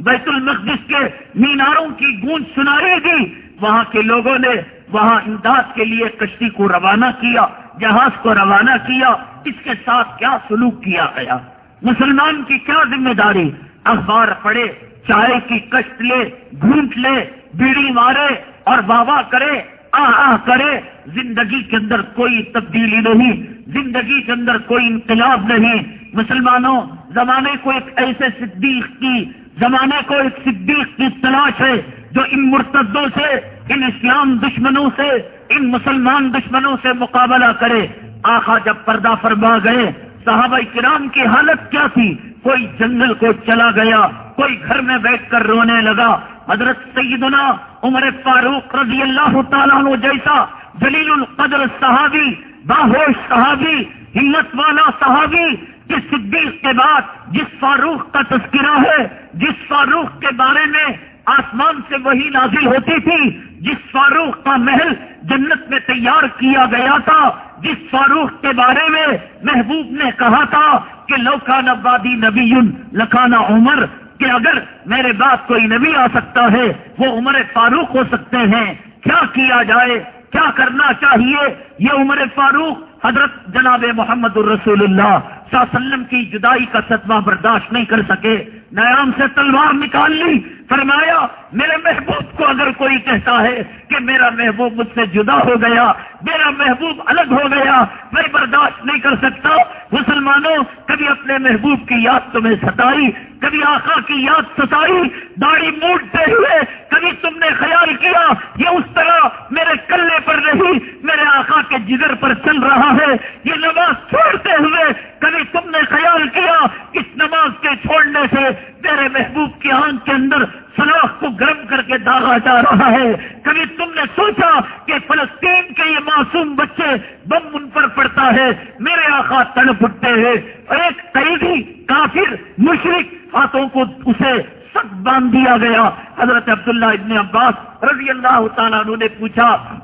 بیت المقدس کے میناروں کی گونج سنائی دی۔ وہاں کے لوگوں نے وہاں امداد کے لیے کشتی کو روانہ کیا، جہاز کو روانہ کیا۔ اس کے ساتھ کیا سلوک کیا گیا؟ مسلمان کی کیا ذمہ داری؟ اخبار پڑھے چائے کی کشت لے، گھونٹ لے، بیڑی مارے اور واہ کرے، آہ آہ کرے۔ زندگی کے اندر کوئی تبدیلی نہیں، زندگی کے اندر کوئی انقلاب نہیں۔ مسلمانوں، زمانے کو ایک ایسے صدیق کی، زمانے کو ایک صدیق کی تلاش ہے جو ان مرتدوں سے، ان اسلام دشمنوں سے، ان مسلمان دشمنوں سے مقابلہ کرے۔ آخا جب پردہ فرما گئے صحابہ کرام کی حالت کیا تھی؟ کوئی جنگل کو چلا گیا، کوئی گھر میں بیٹھ کر رونے لگا۔ حضرت سیدنا عمر فاروق رضی اللہ تعالیٰ عنہ جیسا جلیل القدر صحابی، باہوش صحابی، ہمت والا صحابی، جس صدیق کے بعد، جس فاروق کا تذکرہ ہے، جس فاروق کے بارے میں آسمان سے وہی نازل ہوتی تھی جس فاروق کا محل جنت میں تیار کیا گیا تھا، جس فاروق کے بارے میں محبوب نے کہا تھا کہ لوکان آبادی نبی لکانا عمر، کہ اگر میرے بعد کوئی نبی آ سکتا ہے، وہ عمر فاروق ہو سکتے ہیں۔ کیا کیا جائے؟ کیا کرنا چاہیے؟ یہ عمر فاروق حضرت جناب محمد الرسول اللہ صلی اللہ علیہ وسلم کی جدائی کا صدمہ برداشت نہیں کر سکے۔ نیام سے تلوار نکال لی۔ فرمایا، میرے محبوب کو اگر کوئی کہتا ہے کہ میرا محبوب مجھ سے جدا ہو گیا، میرا محبوب الگ ہو گیا، میں برداشت نہیں کر سکتا، مسلمانوں، کبھی اپنے محبوب کی یاد تمہیں ستائی کبھی آقا کی یاد ستائی، داڑھی موڑتے ہوئے کبھی تم نے خیال کیا، یہ اس طرح میرے کلے پر نہیں، میرے آقا کے جگر پر چل رہا ہے۔ یہ نماز چھوڑتے ہوئے کبھی تم نے خیال کیا، اس نماز کے چھوڑنے سے میرے محبوب کی آنکھ کے اندر کہا جا رہا ہے۔ کبھی تم نے سوچا کہ فلسطین کے یہ معصوم بچے بم ان پر پڑتا ہے، میرے آقا تڑپ اٹھتے ہیں۔ ایک قیدی کافر مشرق ہاتھوں کو اسے سخت باندھ دیا گیا۔ حضرت عبداللہ ابن عباس رضی اللہ تعالیٰ نے پوچھا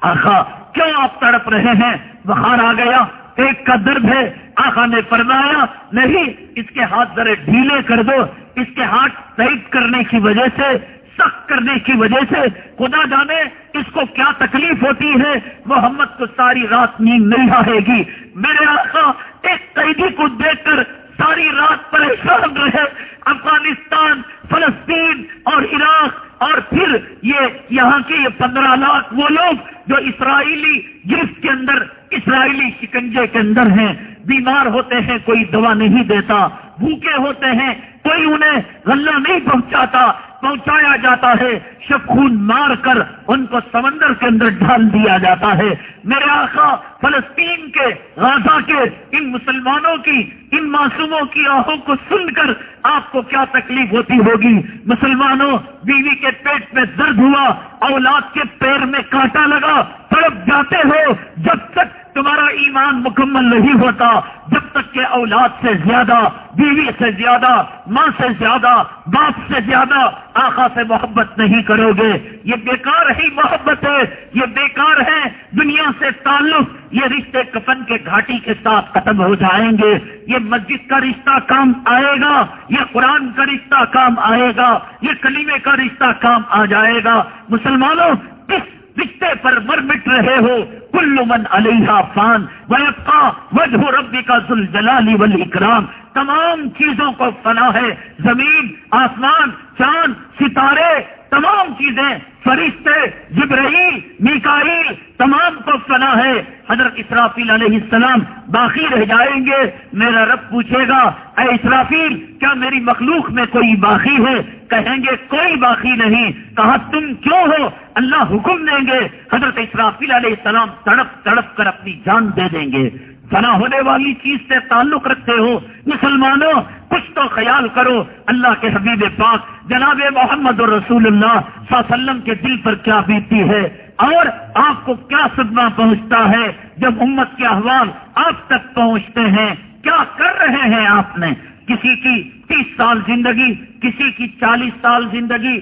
آخا کیوں آپ تڑپ رہے ہیں؟ بخار آ گیا۔ ایک کا درد ہے آخا نے فرمایا، نہیں، اس کے ہاتھ ذرے ڈھیلے کر دو۔ اس کے ہاتھ ٹائٹ کرنے کی وجہ سے، سخت کرنے کی وجہ سے، خدا جانے اس کو کیا تکلیف ہوتی ہے۔ محمد کو ساری رات نیند نہیں آئے گی۔ میرے آقا، ایک قیدی کو دیکھ کر ساری رات پریشان رہے۔ افغانستان، فلسطین اور عراق اور پھر یہ یہاں کے یہ پندرہ لاکھ وہ لوگ جو اسرائیلی گرفت کے اندر اسرائیلی شکنجے کے اندر ہیں، بیمار ہوتے ہیں، کوئی دوا نہیں دیتا، بھوکے ہوتے ہیں، کوئی انہیں غلہ نہیں پہنچاتا، پہنچایا جاتا ہے شخون مار کر ان کو سمندر کے اندر ڈال دیا جاتا ہے۔ میرے آقا فلسطین کے غازہ کے، ان مسلمانوں کی، ان معصوموں کی آہوں کو سن کر آپ کو کیا تکلیف ہوتی ہوگی؟ مسلمانوں، بیوی کے پیٹ میں درد ہوا، اولاد کے پیر میں کانٹا لگا، تڑپ جاتے ہو، جب تک تمہارا ایمان مکمل نہیں ہوتا جب تک کہ اولاد سے زیادہ، بیوی سے زیادہ، ماں سے زیادہ، باپ سے زیادہ آخا سے محبت نہیں کرو گے۔ یہ بیکار ہی محبت ہے، یہ بیکار ہے۔ دنیا سے تعلق، یہ رشتے کفن کے گھاٹی کے ساتھ ختم ہو جائیں گے۔ یہ مسجد کا رشتہ کام آئے گا، یہ قرآن کا رشتہ کام آئے گا، یہ کلیمے کا رشتہ کام آ جائے گا۔ مسلمانوں کس رشتے پر مر مٹ رہے ہو، کل من علیہ فان، ویبقا وجہ ربی کا ذل جلالی اکرام تمام چیزوں کو فنا ہے، زمین، آسمان، چاند، ستارے، تمام چیزیں فرشتے جبرائیل، میکائیل تمام کو فنا ہے۔ حضرت اسرافیل علیہ السلام باقی رہ جائیں گے۔ میرا رب پوچھے گا، اے اسرافیل، کیا میری مخلوق میں کوئی باقی ہے؟ کہیں گے، کوئی باقی نہیں۔ کہا، تم کیوں ہو؟ اللہ حکم دیں گے۔ حضرت اسرافیل علیہ السلام تڑپ تڑپ کر اپنی جان دے دیں گے۔ فنا ہونے والی چیز سے تعلق رکھتے ہو، مسلمانوں، کچھ تو خیال کرو، اللہ کے حبیب پاک جناب محمد اور رسول اللہ صلی اللہ علیہ وسلم کے دل پر کیا بیتی ہے؟ اور آپ کو کیا صدمہ پہنچتا ہے جب امت کے احوال آپ تک پہنچتے ہیں؟ کیا کر رہے ہیں آپ نے؟ کسی کی تیس سال زندگی، کسی کی چالیس سال زندگی۔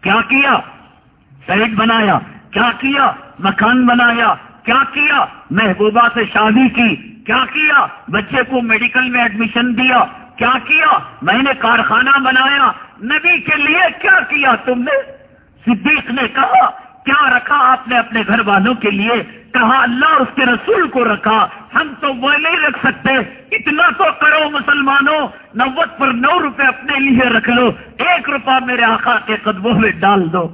کیا کیا؟ سائڈ بنایا، کیا کیا؟ مکان بنایا کیا کیا؟ محبوبہ سے شادی کی. کیا کیا؟ بچے کو میڈیکل میں ایڈمیشن دیا. کیا کیا؟ میں نے کارخانہ بنایا. نبی کے لیے کیا کیا تم نے؟ صدیق نے کہا، کیا رکھا آپ نے اپنے گھر والوں کے لیے؟ کہا، اللہ اس کے رسول کو رکھا. ہم تو وہ نہیں رکھ سکتے. اتنا تو کرو مسلمانوں. نوت پر نو روپے اپنے لیے رکھ لو. ایک روپہ میرے آقا کے قدموں میں ڈال دو.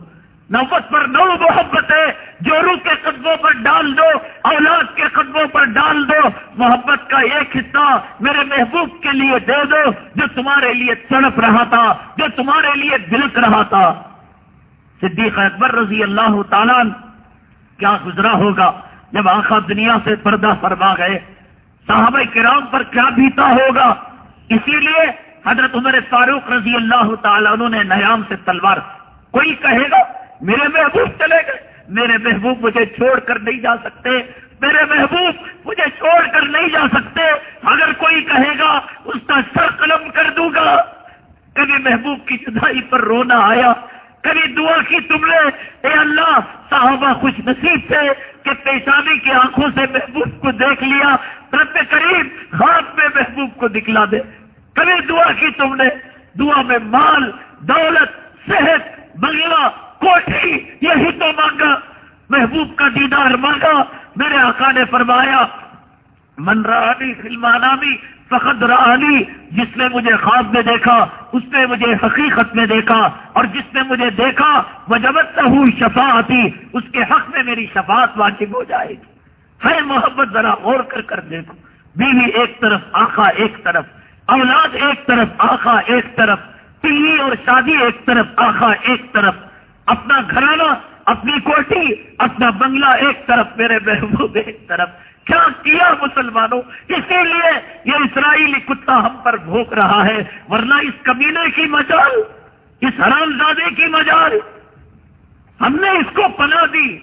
نوت پر نو محبت ہے جورو کے قدموں پر ڈال دو، اولاد کے قدموں پر ڈال دو، محبت کا ایک حصہ میرے محبوب کے لیے دے دو، جو تمہارے لیے تڑپ رہا تھا، جو تمہارے لیے دلک رہا تھا۔ صدیق اکبر رضی اللہ تعالیٰ کیا گزرا ہوگا جب آخا دنیا سے پردہ فرما گئے۔ صحابہ کرام پر کیا بیتا ہوگا؟ اسی لیے حضرت عمر فاروق رضی اللہ تعالیٰ نے نیام سے تلوار کوئی کہے گا؟ میرے محبوب چلے گئے۔ میرے محبوب مجھے چھوڑ کر نہیں جا سکتے۔ میرے محبوب مجھے چھوڑ کر نہیں جا سکتے۔ اگر کوئی کہے گا، اس کا سر قلم کر دوں گا۔ کبھی محبوب کی جدائی پر رونا آیا۔ کبھی دعا کی تم نے۔ اے اللہ، صحابہ خوش نصیب تھے کہ پیشانی کی آنکھوں سے محبوب کو دیکھ لیا۔ رب قریب ہاتھ میں محبوب کو دکھلا دے۔ کبھی دعا کی تم نے۔ دعا میں مال، دولت، صحت، بنگلہ کوٹھی یہی تو مانگا، محبوب کا دیدار مانگا، میرے آقا نے فرمایا، من رانی فلمانامی فخد رانی جس نے مجھے خواب میں دیکھا، اس نے مجھے حقیقت میں دیکھا، اور جس نے مجھے دیکھا وہ جبت ہوئی شفاعتی، اس کے حق میں میری شفاعت واجب ہو جائے گی۔ ہے محبت، ذرا غور کر کر دیکھو، بیوی ایک طرف آخا ایک طرف، اولاد ایک طرف آخا ایک طرف ٹی وی اور شادی ایک طرف آخا ایک طرف۔ اپنا گھرانہ، اپنی کوٹھی، اپنا بنگلہ ایک طرف، میرے محبوب ایک طرف۔ کیا کیا مسلمانوں؟ اسی لیے یہ اسرائیلی کتا ہم پر بھوک رہا ہے، ورنہ اس کمینے کی مجال، اس حرام زادے کی مجال۔ ہم نے اس کو پناہ دی۔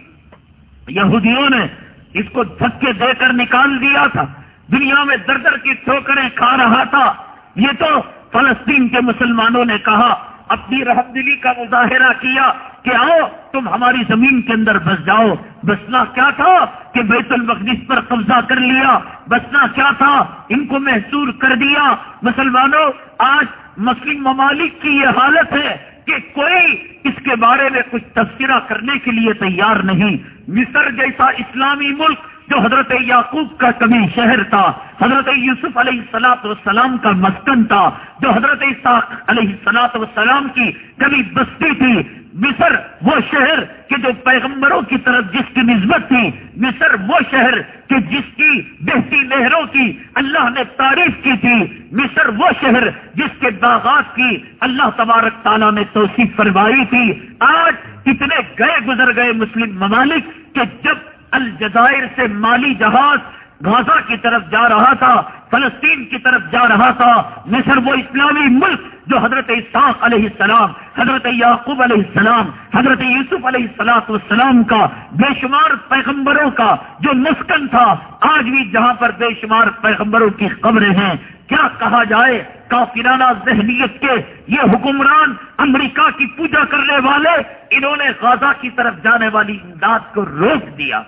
یہودیوں نے اس کو دھکے دے کر نکال دیا تھا۔ دنیا میں در در کی ٹھوکریں کھا رہا تھا۔ یہ تو فلسطین کے مسلمانوں نے کہا۔ اپنی رحم دلی کا مظاہرہ کیا کہ آؤ، تم ہماری زمین کے اندر بس جاؤ۔ بسنا کیا تھا کہ بیت المقدس پر قبضہ کر لیا؟ بسنا کیا تھا؟ ان کو محسور کر دیا۔ مسلمانوں، آج مسلم ممالک کی یہ حالت ہے کہ کوئی اس کے بارے میں کچھ تذکرہ کرنے کے لیے تیار نہیں۔ مصر جیسا اسلامی ملک جو حضرت یعقوب کا کبھی شہر تھا، حضرت یوسف علیہ السلاط والسلام کا مسکن تھا، جو حضرت اساق علیہ السلاط والسلام کی کبھی بستی تھی، مصر وہ شہر کہ جو پیغمبروں کی طرف جس کی نسبت تھی، مصر وہ شہر کہ جس کی بہتی نہروں کی اللہ نے تعریف کی تھی، مصر وہ شہر جس کے باغات کی اللہ تبارک تعالیٰ نے توصیف فرمائی تھی۔ آج کتنے گئے گزر گئے مسلم ممالک کہ جب الجزائر سے مالی جہاز غازہ کی طرف جا رہا تھا، فلسطین کی طرف جا رہا تھا۔ مصر وہ اسلامی ملک جو حضرت اساق علیہ السلام، حضرت یعقوب علیہ السلام، حضرت یوسف علیہ السلاط والسلام کا بے شمار پیغمبروں کا جو مسکن تھا، آج بھی جہاں پر بے شمار پیغمبروں کی قبریں ہیں۔ کیا کہا جائے؟ کافرانہ ذہنیت کے یہ حکمران امریکہ کی پوجا کرنے والے، انہوں نے غازہ کی طرف جانے والی امداد کو روک دیا۔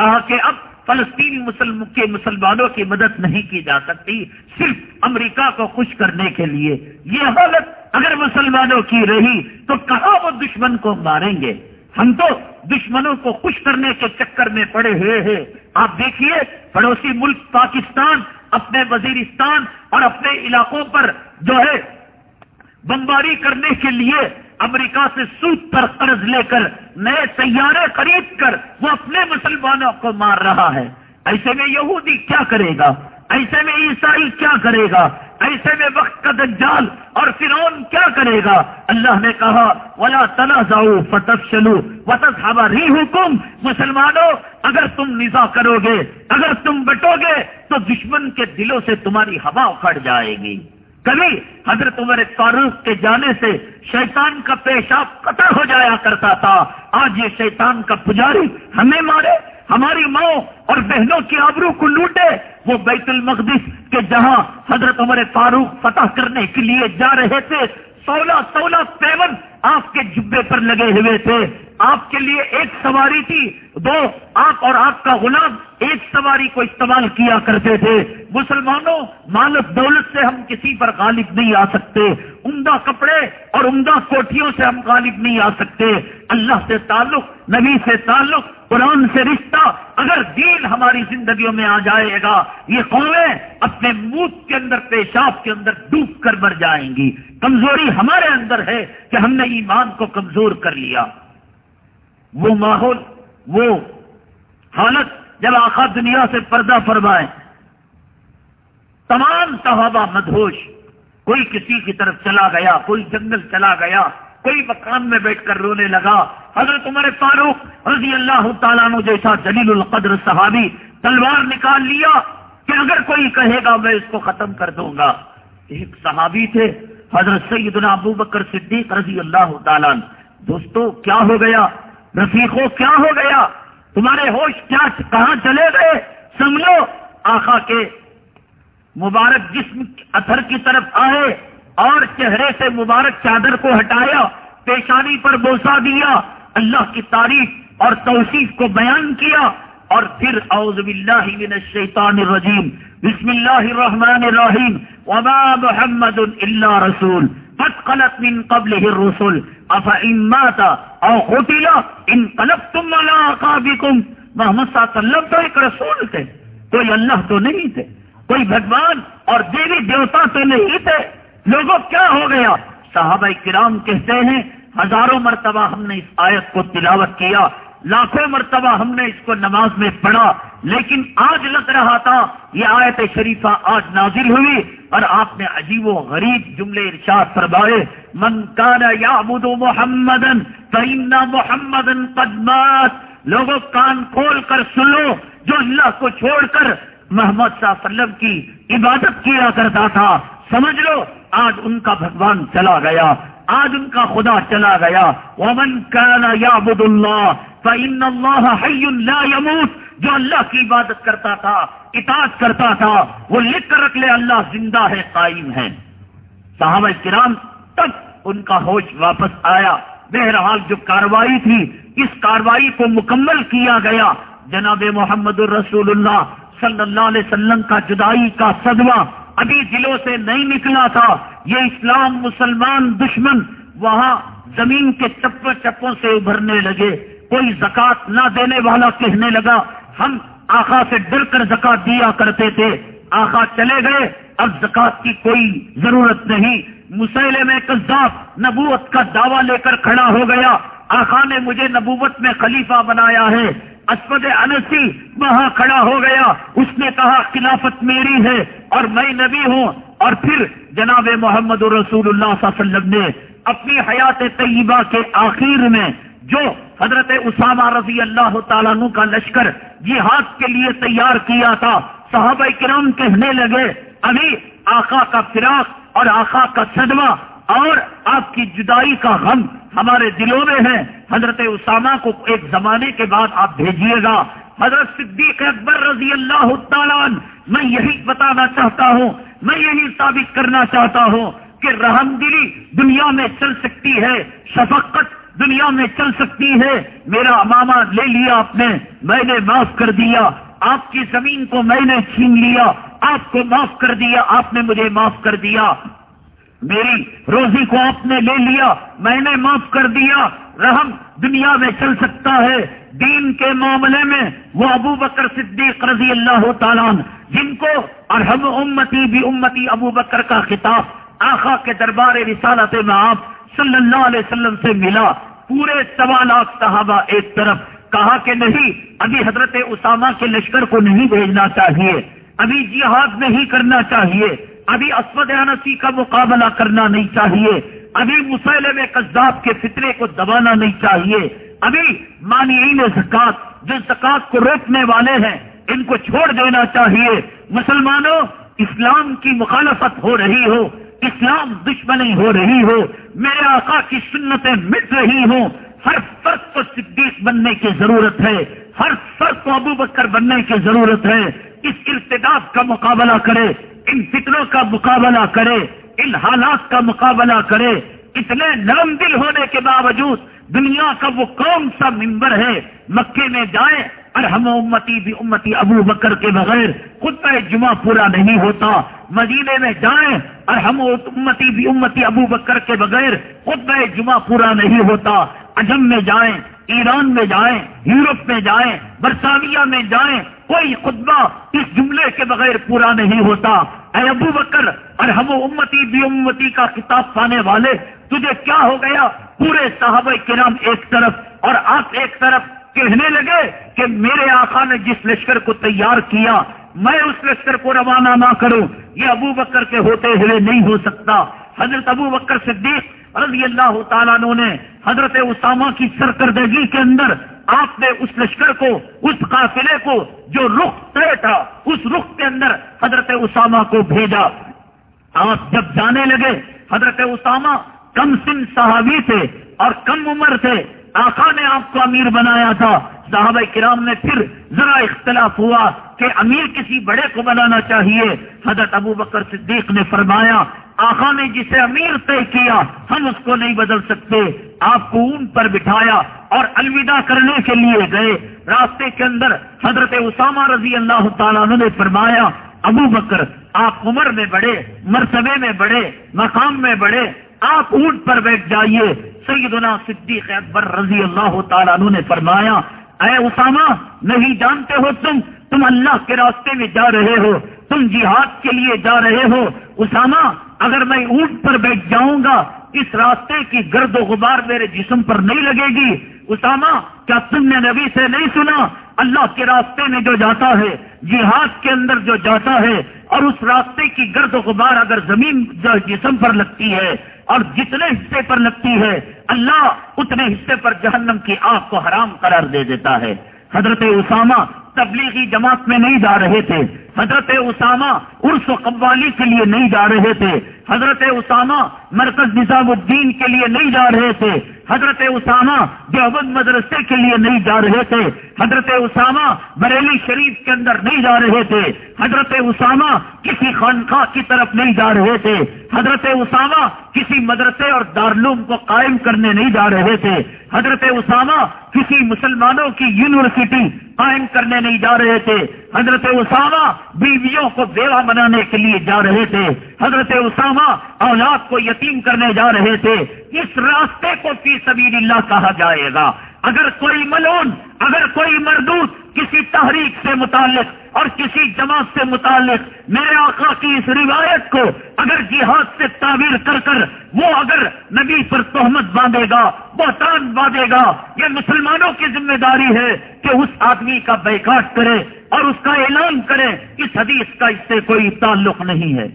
کہا کہ اب فلسطینی مسلم کے مسلمانوں کی مدد نہیں کی جا سکتی، صرف امریکہ کو خوش کرنے کے لیے۔ یہ حالت اگر مسلمانوں کی رہی تو کہاں وہ دشمن کو ماریں گے؟ ہم تو دشمنوں کو خوش کرنے کے چکر میں پڑے ہوئے ہیں۔ آپ دیکھیے، پڑوسی ملک پاکستان اپنے وزیرستان اور اپنے علاقوں پر جو ہے بمباری کرنے کے لیے امریکہ سے سوت پر قرض لے کر نئے سیارے خرید کر وہ اپنے مسلمانوں کو مار رہا ہے۔ ایسے میں یہودی کیا کرے گا؟ ایسے میں عیسائی کیا کرے گا؟ ایسے میں وقت کا دجال اور فرون کیا کرے گا؟ اللہ نے کہا، ولا تنا جاؤ فتح چلو حکم مسلمانوں، اگر تم نظا کرو گے، اگر تم بٹو گے، تو دشمن کے دلوں سے تمہاری ہوا اکھڑ جائے گی۔ کبھی حضرت عمر فاروق کے جانے سے شیطان کا پیشاب قطر ہو جایا کرتا تھا، آج یہ شیطان کا پجاری ہمیں مارے، ہماری ماں اور بہنوں کی آبرو کو لوٹے۔ وہ بیت المقدس کے جہاں حضرت عمر فاروق فتح کرنے کے لیے جا رہے تھے، سولہ سولہ پیون آپ کے جبے پر لگے ہوئے تھے۔ آپ کے لیے ایک سواری تھی۔ دو، آپ اور آپ کا غلام ایک سواری کو استعمال کیا کرتے تھے۔ مسلمانوں، مالک دولت سے ہم کسی پر غالب نہیں آ سکتے۔ عمدہ کپڑے اور عمدہ کوٹھیوں سے ہم غالب نہیں آ سکتے۔ اللہ سے تعلق، نبی سے تعلق، قرآن سے رشتہ، اگر دین ہماری زندگیوں میں آ جائے گا، یہ قومیں اپنے منہ کے اندر، پیشاب کے اندر ڈوب کر مر جائیں گی۔ کمزوری ہمارے اندر ہے کہ ہم نے ایمان کو کمزور کر لیا۔ وہ ماحول، وہ حالت جب آخا دنیا سے پردہ فرمائے۔ تمام صحابہ مدہوش، کوئی کسی کی طرف چلا گیا، کوئی جنگل چلا گیا، کوئی مکان میں بیٹھ کر رونے لگا۔ حضرت عمر فاروق رضی اللہ تعالیٰ نے جیسا جلیل القدر صحابی تلوار نکال لیا کہ اگر کوئی کہے گا میں اس کو ختم کر دوں گا۔ ایک صحابی تھے، حضرت سیدنا ابو بکر صدیق رضی اللہ تعالیٰ دوستو، کیا ہو گیا؟ رفیقوں کیا ہو گیا؟ تمہارے ہوش کیا کہاں چلے گئے؟ سمجھو آخا کے مبارک جسم اتھر کی طرف آئے اور چہرے سے مبارک چادر کو ہٹایا، پیشانی پر بوسا دیا، اللہ کی تعریف اور توصیف کو بیان کیا اور پھر اعوذ باللہ من الشیطان الرجیم، بسم اللہ الرحمن الرحیم، وما محمد الا رسول۔ قد قلت من قبله الرسل افا مات او قتل انقلبتم على عقابكم محمد صلی اللہ علیہ وسلم تو ایک رسول تھے، کوئی اللہ تو نہیں تھے، کوئی بھگوان اور دیوی دیوتا تو نہیں تھے۔ لوگوں کیا ہو گیا؟ صحابہ کرام کہتے ہیں، ہزاروں مرتبہ ہم نے اس آیت کو تلاوت کیا۔ لاکھوں مرتبہ ہم نے اس کو نماز میں پڑھا، لیکن آج لگ رہا تھا، یہ آیت شریفہ آج نازل ہوئی اور آپ نے عجیب و غریب جملے ارشاد فرمائے، من کان یا محمد محمد قدمات لوگوں کان کھول کر سنو جو اللہ کو چھوڑ کر محمد صلی اللہ علیہ وسلم کی عبادت کیا کرتا تھا، سمجھ لو، آج ان کا بھگوان چلا گیا۔ آج ان کا خدا چلا گیا۔ ومن كان يعبد الله فإن الله حي لا يموت۔ جو اللہ کی عبادت کرتا تھا، اطاعت کرتا تھا، وہ لکھ کر رکھ لے، اللہ زندہ ہے، قائم ہے۔ صحابہ کرام تب ان کا ہوش واپس آیا۔ بہرحال جو کاروائی تھی، اس کاروائی کو مکمل کیا گیا۔ جناب محمد الرسول اللہ صلی اللہ علیہ وسلم کا جدائی کا صدمہ ابھی دلوں سے نہیں نکلا تھا۔ یہ اسلام مسلمان دشمن وہاں زمین کے چپوں چپوں سے ابھرنے لگے۔ کوئی زکات نہ دینے والا کہنے لگا۔ ہم آخا سے ڈر کر زکات دیا کرتے تھے۔ آخا چلے گئے۔ اب زکات کی کوئی ضرورت نہیں۔ مسئلے میں کذاب نبوت کا دعویٰ لے کر کھڑا ہو گیا۔ آخا نے مجھے نبوت میں خلیفہ بنایا ہے۔ اسود انسی وہاں کھڑا ہو گیا۔ اس نے کہا، خلافت میری ہے اور میں نبی ہوں۔ اور پھر جناب محمد رسول اللہ صلی اللہ علیہ وسلم نے اپنی حیات طیبہ کے آخر میں جو حضرت اسامہ رضی اللہ تعالیٰ کا لشکر جہاد کے لیے تیار کیا تھا، صحابہ کرام کہنے لگے، ابھی آقا کا فراق اور آقا کا صدمہ اور آپ کی جدائی کا غم ہمارے دلوں میں ہے۔ حضرت اسامہ کو ایک زمانے کے بعد آپ بھیجیے گا۔ حضرت صدیق اکبر رضی اللہ تعالیٰ میں یہی بتانا چاہتا ہوں، میں یہی ثابت کرنا چاہتا ہوں کہ رحم دلی دنیا میں چل سکتی ہے، شفقت دنیا میں چل سکتی ہے۔ میرا امامہ لے لیا آپ نے، میں نے معاف کر دیا۔ آپ کی زمین کو میں نے چھین لیا، آپ کو معاف کر دیا، آپ نے مجھے معاف کر دیا۔ میری روزی کو آپ نے لے لیا، میں نے معاف کر دیا، رحم دنیا میں چل سکتا ہے۔ دین کے معاملے میں وہ ابو بکر صدیق رضی اللہ تعالیٰ جن کو اور ہم امتی بھی امتی ابو بکر کا خطاب آخا کے دربار رسالت میں آپ صلی اللہ علیہ وسلم سے ملا۔ پورے سوا لاکھ صحابہ ایک طرف، کہا کہ نہیں، ابھی حضرت اسامہ کے لشکر کو نہیں بھیجنا چاہیے، ابھی جہاد نہیں کرنا چاہیے۔ ابھی اسود انسی کا مقابلہ کرنا نہیں چاہیے، ابھی مسئلے میں قذاب کے فطرے کو دبانا نہیں چاہیے، ابھی مانعین زکات، جو زکات کو روکنے والے ہیں، ان کو چھوڑ دینا چاہیے۔ مسلمانوں، اسلام کی مخالفت ہو رہی ہو، اسلام دشمنی ہو رہی ہو، میرے آقا کی سنتیں مٹ رہی ہوں۔ ہر فرق کو صدیق بننے کی ضرورت ہے، ہر فرق کو ابو بکر بننے کی ضرورت ہے۔ اس ارتداد کا مقابلہ کرے ان فطروں کا مقابلہ کرے، ان حالات کا مقابلہ کرے، اتنے نرم دل ہونے کے باوجود دنیا کا وہ کون سا ممبر ہے، مکے میں جائیں اور ہم امتی بھی امتی ابو بکر کے بغیر خود پہ جمعہ پورا نہیں ہوتا، مدینے میں جائیں اور ہم امتی بھی امتی ابو بکر کے بغیر خود پہ جمعہ پورا نہیں ہوتا اجم میں جائیں، ایران میں جائیں، یورپ میں جائیں، برطانیہ میں جائیں کوئی خطبہ اس جملے کے بغیر پورا نہیں ہوتا۔ اے ابو بکر اور ہم امتی بھی امتی کا کتاب پانے والے، تجھے کیا ہو گیا؟ پورے صحابہ کرام ایک طرف اور آپ ایک طرف کہنے لگے کہ میرے آقا نے جس لشکر کو تیار کیا، میں اس لشکر کو روانہ نہ کروں۔ یہ ابو بکر کے ہوتے ہوئے نہیں ہو سکتا۔ حضرت ابو بکر صدیق رضی اللہ تعالیٰ نے حضرت اسامہ کی سرکردگی کے اندر آپ نے اس لشکر کو، اس قافلے کو جو رخ طے تھا، اس رخ کے اندر حضرت اسامہ کو بھیجا۔ آپ جب جانے لگے، حضرت اسامہ کم سن صحابی تھے اور کم عمر تھے آقا نے آپ کو امیر بنایا تھا۔ صحابہ کرام میں پھر ذرا اختلاف ہوا کہ امیر کسی بڑے کو بنانا چاہیے۔ حضرت ابو بکر صدیق نے فرمایا، آقا نے جسے امیر طے کیا، ہم اس کو نہیں بدل سکتے۔ آپ کو اون پر بٹھایا اور الوداع کرنے کے لیے گئے۔ راستے کے اندر حضرت اسامہ رضی اللہ تعالیٰ نے فرمایا، ابو بکر، آپ عمر میں بڑے مرتبے میں بڑے مقام میں بڑے آپ اونٹ پر بیٹھ جائیے۔ سیدنا صدیق اکبر رضی اللہ تعالیٰ نے فرمایا، اے اسامہ، نہیں جانتے ہو تم تم اللہ کے راستے میں جا رہے ہو، تم جہاد کے لیے جا رہے ہو۔ اسامہ، اگر میں اونٹ پر بیٹھ جاؤں گا، اس راستے کی گرد و غبار میرے جسم پر نہیں لگے گی۔ اسامہ، کیا تم نے نبی سے نہیں سنا اللہ کے راستے میں جو جاتا ہے، جہاد کے اندر جو جاتا ہے، اور اس راستے کی گرد و غبار اگر زمین جو جسم پر لگتی ہے، اور جتنے حصے پر لگتی ہے، اللہ اتنے حصے پر جہنم کی آگ کو حرام قرار دے دیتا ہے۔ حضرت اسامہ تبلیغی جماعت میں نہیں جا رہے تھے۔ حضرت اسامہ عرس و قوالی کے لیے نہیں جا رہے تھے۔ حضرت اسامہ مرکز نظام الدین کے لیے نہیں جا رہے تھے۔ حضرت اسامہ دیوبند مدرسے کے لیے نہیں جا رہے تھے۔ حضرت اسامہ بریلی شریف کے اندر نہیں جا رہے تھے۔ حضرت اسامہ کسی خانقاہ کی طرف نہیں جا رہے تھے۔ حضرت اسامہ کسی مدرسے اور دارلوم کو قائم کرنے نہیں جا رہے تھے۔ حضرت اسامہ کسی مسلمانوں کی یونیورسٹی قائم کرنے نہیں جا رہے تھے۔ حضرت اسامہ بیویوں کو بیوہ بنانے کے لیے جا رہے تھے۔ حضرت اسامہ اولاد کو یتیم کرنے جا رہے تھے۔ اس راستے کو فی سبیل اللہ کہا جائے گا۔ اگر کوئی ملون، اگر کوئی مردود کسی تحریک سے متعلق اور کسی جماعت سے متعلق میرے آقا کی اس روایت کو اگر جہاد سے تعبیر کر کر وہ اگر نبی پر تہمت باندھے گا بہتان باندھے گا، یہ مسلمانوں کی ذمہ داری ہے کہ اس آدمی کا بیکاٹ کرے۔ اور اس کا اعلان کرے اس حدیث کا اس سے کوئی تعلق نہیں ہے۔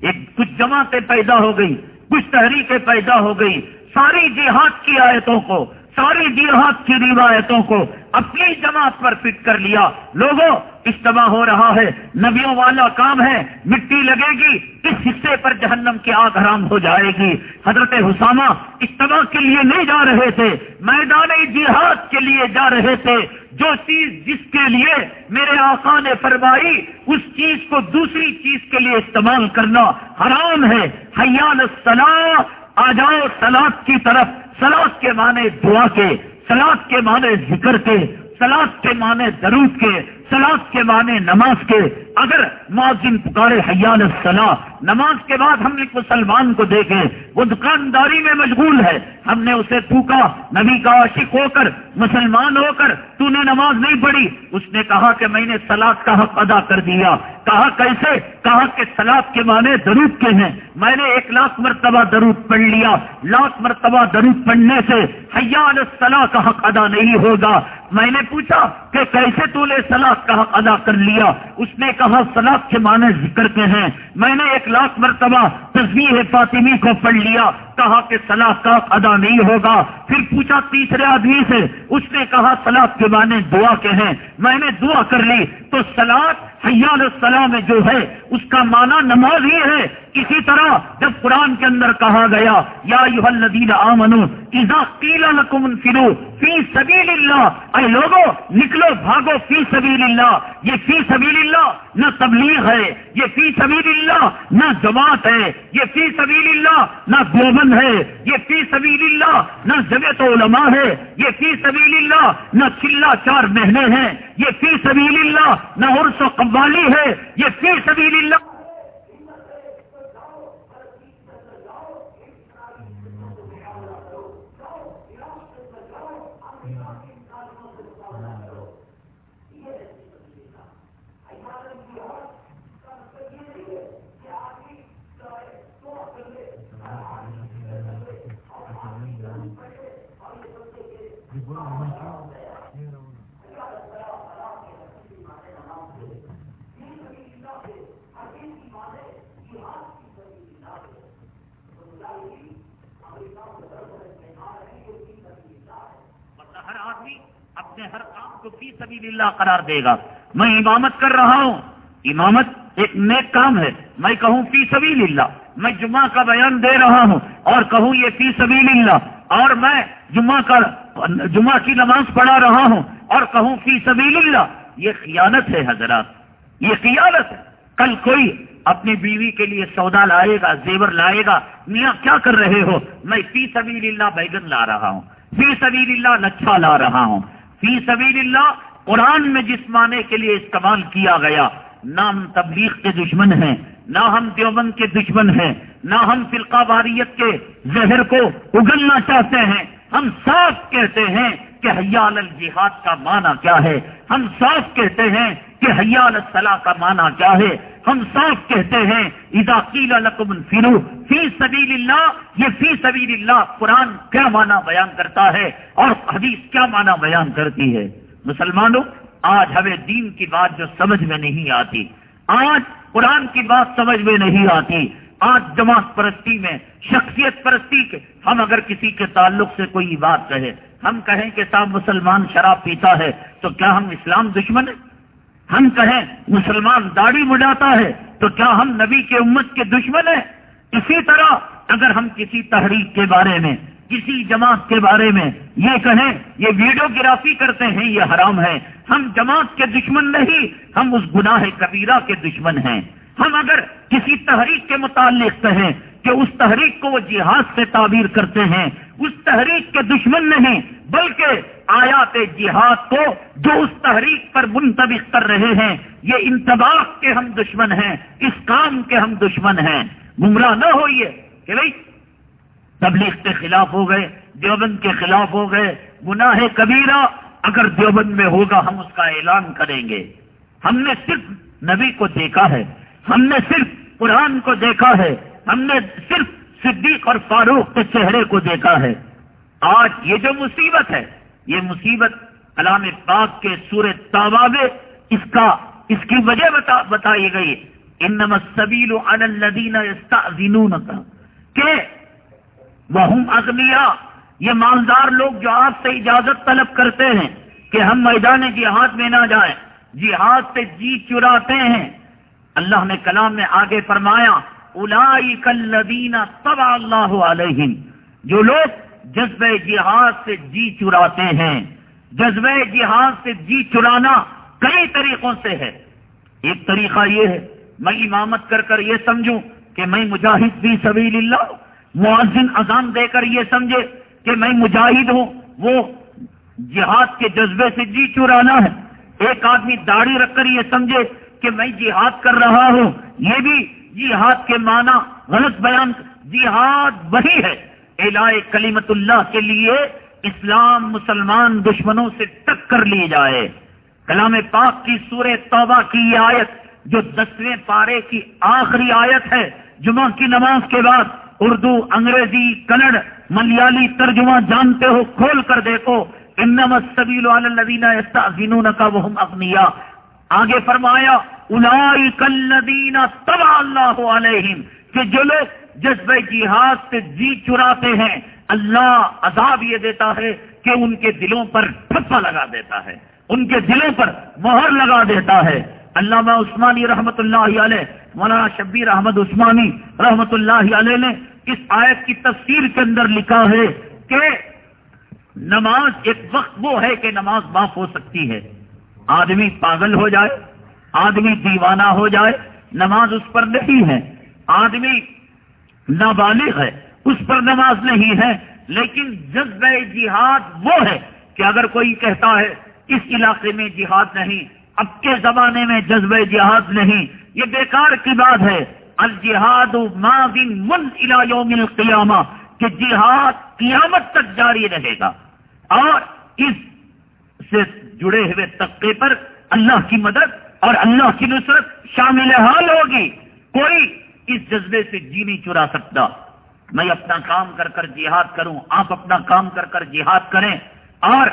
ایک کچھ جماعتیں پیدا ہو گئی کچھ تحریکیں پیدا ہو گئی ساری جہاد کی آیتوں کو، ساری جہاد کی روایتوں کو اپنی جماعت پر فٹ کر لیا۔ لوگوں، اجتماع ہو رہا ہے، نبیوں والا کام ہے، مٹی لگے گی، اس حصے پر جہنم کی آگ حرام ہو جائے گی۔ حضرت حسامہ اجتماع کے لیے نہیں جا رہے تھے، میدان جہاد کے لیے جا رہے تھے۔ جو چیز جس کے لیے میرے آقا نے فرمائی، اس چیز کو دوسری چیز کے لیے استعمال کرنا حرام ہے۔ حیال الصلاح آ جاؤ سلاد کی طرف سلاد کے معنی دعا کے سلاد کے معنی ذکر کے سلاد کے معنی درود کے سلاد کے معنی نماز کے، اگر معذن پکارے حیال الصلاح نماز کے بعد ہم ایک مسلمان کو دیکھیں، وہ دکانداری میں مشغول ہے۔ ہم نے اسے پھوکا نبی کا عاشق ہو کر، مسلمان ہو کر، تو نے نماز نہیں پڑھی۔ اس نے کہا کہ میں نے سلاد کا حق ادا کر دیا۔ کہا کیسے؟ کہا کہ سلاد کے معنی درود کے ہیں۔ میں نے ایک لاکھ مرتبہ درود پڑھ لیا۔ لاکھ مرتبہ درود پڑھنے سے حیال الصلاح کا حق ادا نہیں ہوگا۔ میں نے پوچھا کہ کیسے تو نے سلاد کا حق ادا کر لیا۔ اس نے کہا سلاد کے معنی ذکر کے ہیں۔ میں نے ایک لاکھ مرتبہ تصویر فاطمی کو پڑھ لیا۔ کہا کہ سلاخ کا ادا نہیں ہوگا۔ پھر پوچھا تیسرے آدمی سے، اس نے کہا سلاد کے معنی دعا کے ہیں۔ میں نے دعا کر لی۔ تو سلاد حیال السلام میں جو ہے، اس کا معنی نماز ہی ہے، اسی طرح جب قرآن کے اندر کہا گیا، یا الذین آمنو اذا قیل لکم انفرو فی سبیل اللہ، اے لوگوں نکلو، بھاگو فی سبیل اللہ، یہ فی سبیل اللہ نہ تبلیغ ہے، یہ فی سبیل اللہ نہ جماعت ہے، یہ فی سبیل اللہ نہ گوبند ہے، یہ فی سبیل اللہ نہ جمعیت علماء ہے، یہ فی سبیل اللہ نہ چلا چار مہینے ہیں، یہ فی سبیل اللہ نہ عرص و قوالی ہے یہ فی سبیل اللہ اپنے ہر کام کو فی سبیل اللہ قرار دے گا۔ میں امامت کر رہا ہوں۔ امامت ایک نیک کام ہے۔ میں کہوں فی سبیل اللہ میں جمعہ کا بیان دے رہا ہوں اور کہوں یہ فی سبیل اللہ اور میں جمعہ کا جمعہ کی نماز پڑھا رہا ہوں اور کہوں فی سبیل اللہ یہ خیانت ہے حضرات۔ یہ خیانت ہے۔ کل کوئی اپنی بیوی کے لیے سودا لائے گا، زیور لائے گا۔ میاں کیا کر رہے ہو؟ میں فی سبیل اللہ بیگن لا رہا ہوں۔ فی سبیل اللہ لچھا لا رہا ہوں۔ فی سبیل اللہ، قرآن میں جس معنی کے لیے استعمال کیا گیا، نہ ہم تبلیغ کے دشمن ہیں، نہ ہم دیوبند کے دشمن ہیں، نہ ہم فرقہ واریت کے زہر کو اگلنا چاہتے ہیں۔ ہم صاف کہتے ہیں کہ حیال الجہاد کا معنی کیا ہے۔ ہم صاف کہتے ہیں کہ حیال الصلاح کا معنی کیا ہے؟ ہم صاف کہتے ہیں، اذا قیل لکم انفرو، فی سبیل اللہ یہ فی سبیل اللہ قرآن کیا معنی بیان کرتا ہے؟ اور حدیث کیا معنی بیان کرتی ہے؟ مسلمانوں، آج ہمیں دین کی بات جو سمجھ میں نہیں آتی۔ آج قرآن کی بات سمجھ میں نہیں آتی۔ آج جماعت پرستی میں، شخصیت پرستی کے، ہم اگر کسی کے تعلق سے کوئی بات کہے، ہم کہیں کہ صاحب مسلمان شراب پیتا ہے، تو کیا ہم اسلام دشمن ہیں؟ ہم کہیں مسلمان داڑھی مڈاتا ہے تو کیا ہم نبی کے امت کے دشمن ہیں؟ اسی طرح اگر ہم کسی تحریک کے بارے میں، کسی جماعت کے بارے میں یہ کہیں، یہ ویڈیوگرافی کرتے ہیں، یہ حرام ہے۔ ہم جماعت کے دشمن نہیں، ہم اس گناہ کبیرہ کے دشمن ہیں۔ ہم اگر کسی تحریک کے متعلق کہیں کہ اس تحریک کو وہ جہاد سے تعبیر کرتے ہیں، اس تحریک کے دشمن نہیں، بلکہ آیات جہاد کو جو اس تحریک پر منتبق کر رہے ہیں، یہ انتباہ کے ہم دشمن ہیں، اس کام کے ہم دشمن ہیں۔ گمراہ نہ ہوئیے کہ بھائی تبلیغ کے خلاف ہو گئے، دیوبند کے خلاف ہو گئے، گناہ کبیرہ، اگر دیوبند میں ہوگا ہم اس کا اعلان کریں گے۔ ہم نے صرف نبی کو دیکھا ہے، ہم نے صرف قرآن کو دیکھا ہے۔ ہم نے صرف صدیق اور فاروق کے چہرے کو دیکھا ہے۔ آج یہ جو مصیبت ہے، یہ مصیبت کلام پاک کے سور تابا میں اس کا، اس کی وجہ بتا، بتائی گئی۔ ان سبیل الدین کا کہ وہ اغنیا یہ مالدار لوگ جو آپ سے اجازت طلب کرتے ہیں کہ ہم میدان جہاد میں نہ جائیں، جہاد سے جی چراتے ہیں۔ اللہ نے کلام میں آگے فرمایا الدین تب اللہ علیہ جو لوگ جذب جہاد سے جی چراتے ہیں۔ جذب جہاد سے جی چرانا کئی طریقوں سے ہے۔ ایک طریقہ یہ ہے، میں امامت کر کر یہ سمجھوں کہ میں مجاہد بھی سبیل اللہ معذن اذان دے کر یہ سمجھے کہ میں مجاہد ہوں۔ وہ جہاد کے جذبے سے جی چرانا ہے۔ ایک آدمی داڑھی رکھ کر یہ سمجھے کہ میں جہاد کر رہا ہوں۔ یہ بھی جہاد کے معنی غلط بیان جہاد وہی ہے الہ کلیمت اللہ کے لیے اسلام مسلمان دشمنوں سے ٹکر لی جائے۔ کلام پاک کی سورہ توبہ کی یہ آیت جو دسویں پارے کی آخری آیت ہے، جمعہ کی نماز کے بعد اردو، انگریزی، کنڑ، ملیالی ترجمہ جانتے ہو، کھول کر دیکھو۔ انما السبیل علی الذین یستعذنونک وهم اغنیاء۔ آگے فرمایا الذین طبع اللہ علیہم، کہ جو لوگ جذب جہاد سے جی چراتے ہیں، اللہ عذاب یہ دیتا ہے کہ ان کے دلوں پر ٹھپا لگا دیتا ہے، ان کے دلوں پر مہر لگا دیتا ہے۔ علامہ عثمانی رحمت اللہ علیہ، مولانا شبیر احمد عثمانی رحمت اللہ علیہ نے اس آیت کی تفسیر کے اندر لکھا ہے کہ نماز ایک وقت وہ ہے کہ نماز معاف ہو سکتی ہے۔ آدمی پاگل ہو جائے آدمی دیوانہ ہو جائے، نماز اس پر نہیں ہے۔ آدمی نابالغ ہے، اس پر نماز نہیں ہے۔ لیکن جذب جہاد وہ ہے کہ اگر کوئی کہتا ہے، اس علاقے میں جہاد نہیں، اب کے زمانے میں جذب جہاد نہیں۔ یہ بیکار کی بات ہے۔ الجہاد من یوم القیامہ، کہ جہاد قیامت تک جاری رہے گا۔ اور اس سے جڑے ہوئے طبقے پر اللہ کی مدد اور اللہ کی نصرت شامل حال ہوگی۔ کوئی اس جذبے سے جی نہیں چرا سکتا۔ میں اپنا کام کر کر جہاد کروں، آپ اپنا کام کر کر جہاد کریں۔ اور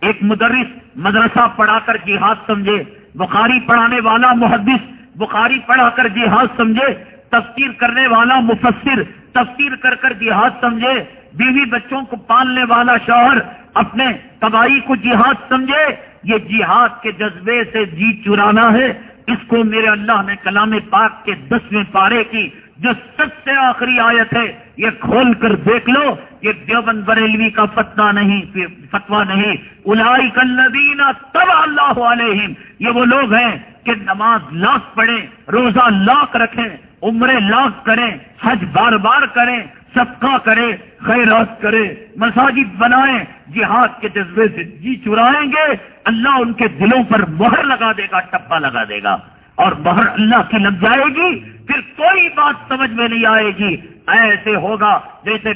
ایک مدرس مدرسہ پڑھا کر جہاد سمجھے، بخاری پڑھانے والا محدث بخاری پڑھا کر جہاد سمجھے، تفسیر کرنے والا مفسر تفسیر کر کر جہاد سمجھے، بیوی بچوں کو پالنے والا شوہر اپنے تباہی کو جہاد سمجھے۔ یہ جہاد کے جذبے سے جی چرانا ہے، اس کو میرے اللہ نے کلام پاک کے دسویں پارے کی، جو سب سے آخری آیت ہے، یہ کھول کر دیکھ لو یہ دیوبند بریلوی کا فتوا نہیں فتوا نہیں۔ الائی کلین تب اللہ علیہم، یہ وہ لوگ ہیں کہ نماز لاکھ پڑھیں، روزہ لاکھ رکھیں، عمرے لاکھ کریں، حج بار بار کریں۔ صدقہ کرے خیرات کرے مساجد بنائیں، جہاد کے جذبے سے جی چرائیں گے، اللہ ان کے دلوں پر مہر لگا دے گا ٹپا لگا دے گا۔ اور مہر اللہ کی لگ جائے گی، پھر کوئی بات سمجھ میں نہیں آئے گی۔ ایسے ہوگا جیسے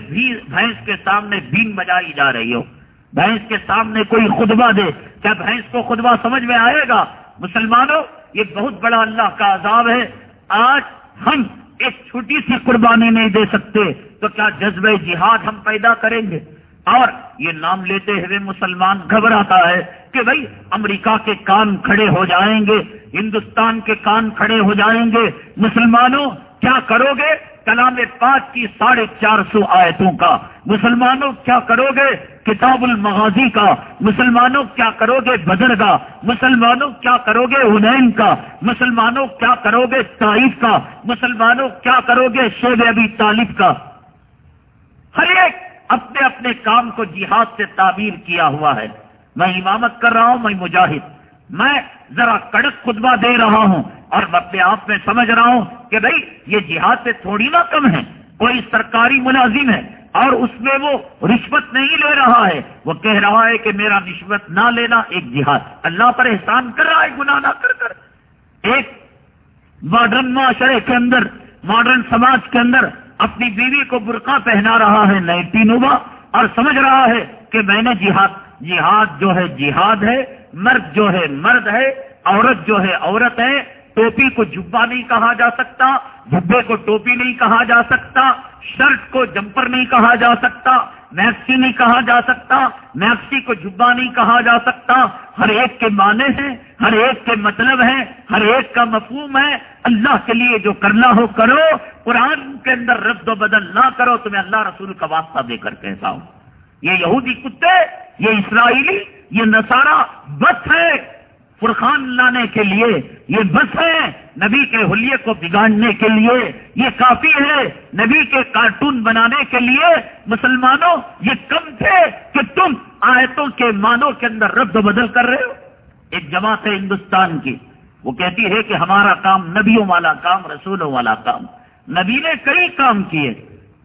بھینس کے سامنے بین بجائی جا رہی ہو۔ بھینس کے سامنے کوئی خطبہ دے، کیا بھینس کو خطبہ سمجھ میں آئے گا؟ مسلمانوں، یہ بہت بڑا اللہ کا عذاب ہے۔ آج ہم اس چھوٹی سی قربانی نہیں دے سکتے، تو کیا جذبہ جہاد ہم پیدا کریں گے؟ اور یہ نام لیتے ہوئے مسلمان گھبراتا ہے کہ بھائی، امریکہ کے کان کھڑے ہو جائیں گے، ہندوستان کے کان کھڑے ہو جائیں گے۔ مسلمانوں کیا کرو گے؟ کلام پاک کی ساڑھے چار سو آیتوں کا۔ مسلمانوں کیا کرو گے؟ کتاب المغازی کا۔ مسلمانوں کیا کرو گے؟ بدر کا۔ مسلمانوں کیا کرو گے؟ ہنین کا۔ مسلمانوں کیا کرو گے؟ طائف کا۔ مسلمانوں کیا کرو گے؟ شیب ابی طالب کا۔ ہر ایک اپنے اپنے کام کو جہاد سے تعبیر کیا ہوا ہے۔ میں امامت کر رہا ہوں، میں مجاہد۔ میں ذرا کڑک خطبہ دے رہا ہوں اور اپنے آپ میں سمجھ رہا ہوں کہ بھائی یہ جہاد سے تھوڑی نہ کم ہے، کوئی سرکاری ملازم ہے اور اس میں وہ رشوت نہیں لے رہا ہے۔ وہ کہہ رہا ہے کہ میرا رشوت نہ لینا ایک جہاد۔ اللہ پر احسان کر رہا ہے، گناہ نہ کر کر۔ ایک ماڈرن معاشرے کے اندر ماڈرن سماج کے اندر اپنی بیوی کو برقع پہنا رہا ہے نئی نوا اور سمجھ رہا ہے کہ میں نے جہاد جہاد جو ہے، جہاد ہے۔ مرد جو ہے مرد ہے، عورت جو ہے عورت ہے، ٹوپی کو جبا نہیں کہا جا سکتا، جبے کو ٹوپی نہیں کہا جا سکتا، شرٹ کو جمپر نہیں کہا جا سکتا، میکسی نہیں کہا جا سکتا، میکسی کو جبا نہیں کہا جا سکتا، ہر ایک کے معنی ہیں، ہر ایک کے مطلب ہیں، ہر ایک کا مفہوم ہے، اللہ کے لیے جو کرنا ہو کرو، قرآن کے اندر رد و بدل نہ کرو، تمہیں اللہ رسول کا واسطہ دے کر کہتا ہوں۔ یہ یہودی کتے، یہ اسرائیلی یہ نسارا بس ہے فرقان لانے کے لیے، یہ بس ہے نبی کے حلیے کو بگاڑنے کے لیے، یہ کافی ہے نبی کے کارٹون بنانے کے لیے۔ مسلمانوں، یہ کم تھے کہ تم آیتوں کے مانوں کے اندر رد و بدل کر رہے ہو۔ ایک جماعت ہے ہندوستان کی، وہ کہتی ہے کہ ہمارا کام نبیوں والا کام، رسولوں والا کام۔ نبی نے کئی کام کیے،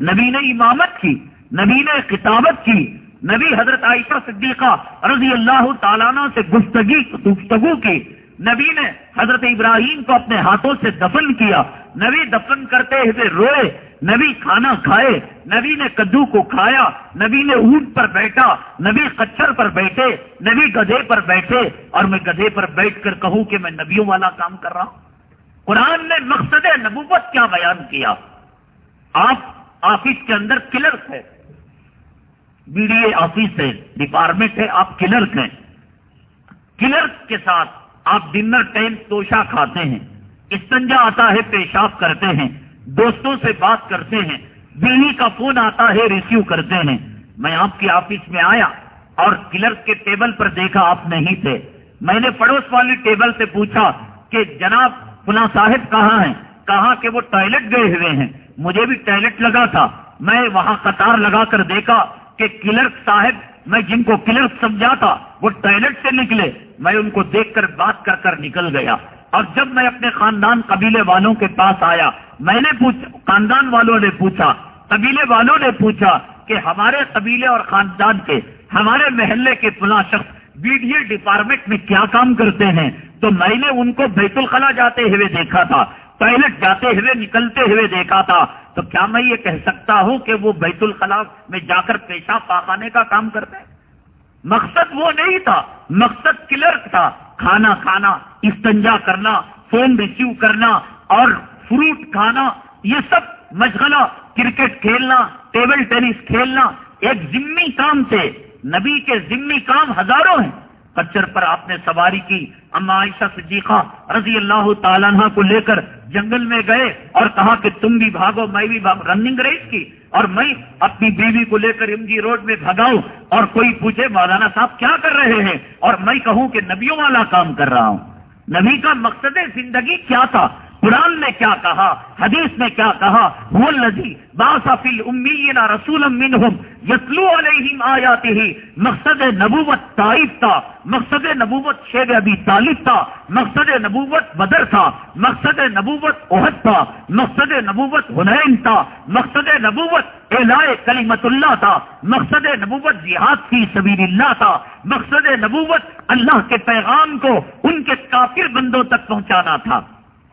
نبی نے امامت کی، نبی نے کتابت کی نبی حضرت عائشہ صدیقہ رضی اللہ تعالیٰ سے گفتگی گفتگو کی۔ نبی نے حضرت ابراہیم کو اپنے ہاتھوں سے دفن کیا۔ نبی دفن کرتے ہوئے روئے۔ نبی کھانا کھائے۔ نبی نے کدو کو کھایا۔ نبی نے اونٹ پر بیٹھا۔ نبی کچر پر بیٹھے۔ نبی گدھے پر بیٹھے۔ اور میں گدھے پر بیٹھ کر کہوں کہ میں نبیوں والا کام کر رہا ہوں۔ قرآن نے مقصد نبوت کیا بیان کیا۔ آپ آفس کے اندر کلرس ہے بی ڈی اے آفس ہے ڈپارٹمنٹ ہے، آپ کلرک ہیں۔ کلرک کے ساتھ آپ ڈنر ٹائم توشا کھاتے ہیں۔ استنجا آتا ہے، پیشاب کرتے ہیں۔ دوستوں سے بات کرتے ہیں۔ بیوی کا فون آتا ہے ریسیو کرتے ہیں۔ میں آپ کی آفس میں آیا اور کلرک کے ٹیبل پر دیکھا آپ نہیں تھے۔ میں نے پڑوس والی ٹیبل سے پوچھا کہ جناب پنا صاحب کہاں ہیں؟ کہا کہ وہ ٹوائلٹ گئے ہوئے ہیں۔ مجھے بھی ٹوائلٹ لگا تھا۔ میں وہاں قطار لگا کر دیکھا۔ کہ کلرک صاحب میں جن کو کلرک سمجھا تھا، وہ ٹوائلٹ سے نکلے۔ میں ان کو دیکھ کر بات کر کر نکل گیا۔ اور جب میں اپنے خاندان قبیلے والوں کے پاس آیا، میں نے پوچھا، خاندان والوں نے پوچھا، قبیلے والوں نے پوچھا کہ ہمارے قبیلے اور خاندان کے، ہمارے محلے کے فلاں شخص بی ڈی اے ڈپارٹمنٹ میں کیا کام کرتے ہیں؟ تو میں نے ان کو بیت الخلا جاتے ہوئے دیکھا تھا۔ ٹوائلٹ جاتے ہوئے نکلتے ہوئے دیکھا تھا، تو کیا میں یہ کہہ سکتا ہوں کہ وہ بیت الخلا میں جا کر پیشاب پاخانے کا کام کرتے؟ ہیں مقصد وہ نہیں تھا، مقصد کلرک تھا، کھانا کھانا، استنجا کرنا، فون ریسیو کرنا اور فروٹ کھانا، یہ سب مشغلہ، کرکٹ کھیلنا، ٹیبل ٹینس کھیلنا، ایک ذمہ کام تھے۔ نبی کے ذمہ کام ہزاروں ہیں۔ کچر پر آپ نے سواری کی۔ اما عائشہ صدیقہ رضی اللہ تعالیٰ کو لے کر جنگل میں گئے اور کہا کہ تم بھی بھاگو، میں بھی بھاگو رننگ ریس کی۔ اور میں اپنی بیوی کو لے کر ایم جی روڈ میں بھگاؤں اور کوئی پوچھے، مولانا صاحب کیا کر رہے ہیں؟ اور میں کہوں کہ نبیوں والا کام کر رہا ہوں۔ نبی کا مقصد زندگی کیا تھا؟ قرآن نے کیا کہا؟ حدیث نے کیا کہا؟ وہ لذی باسفل امین رسول یسلو علیہم آیاتی ہی مقصد نبوت طائف تھا، مقصد نبوت شیب ابی طالب تھا، مقصد نبوت بدر تھا، مقصد نبوت عہد تھا، مقصد نبوت حنین تھا، مقصد نبوت اعلائے کلیمت اللہ تھا، مقصد نبوت جہاد کی سبیل اللہ تھا، مقصد نبوت اللہ کے پیغام کو ان کے کافر بندوں تک پہنچانا تھا۔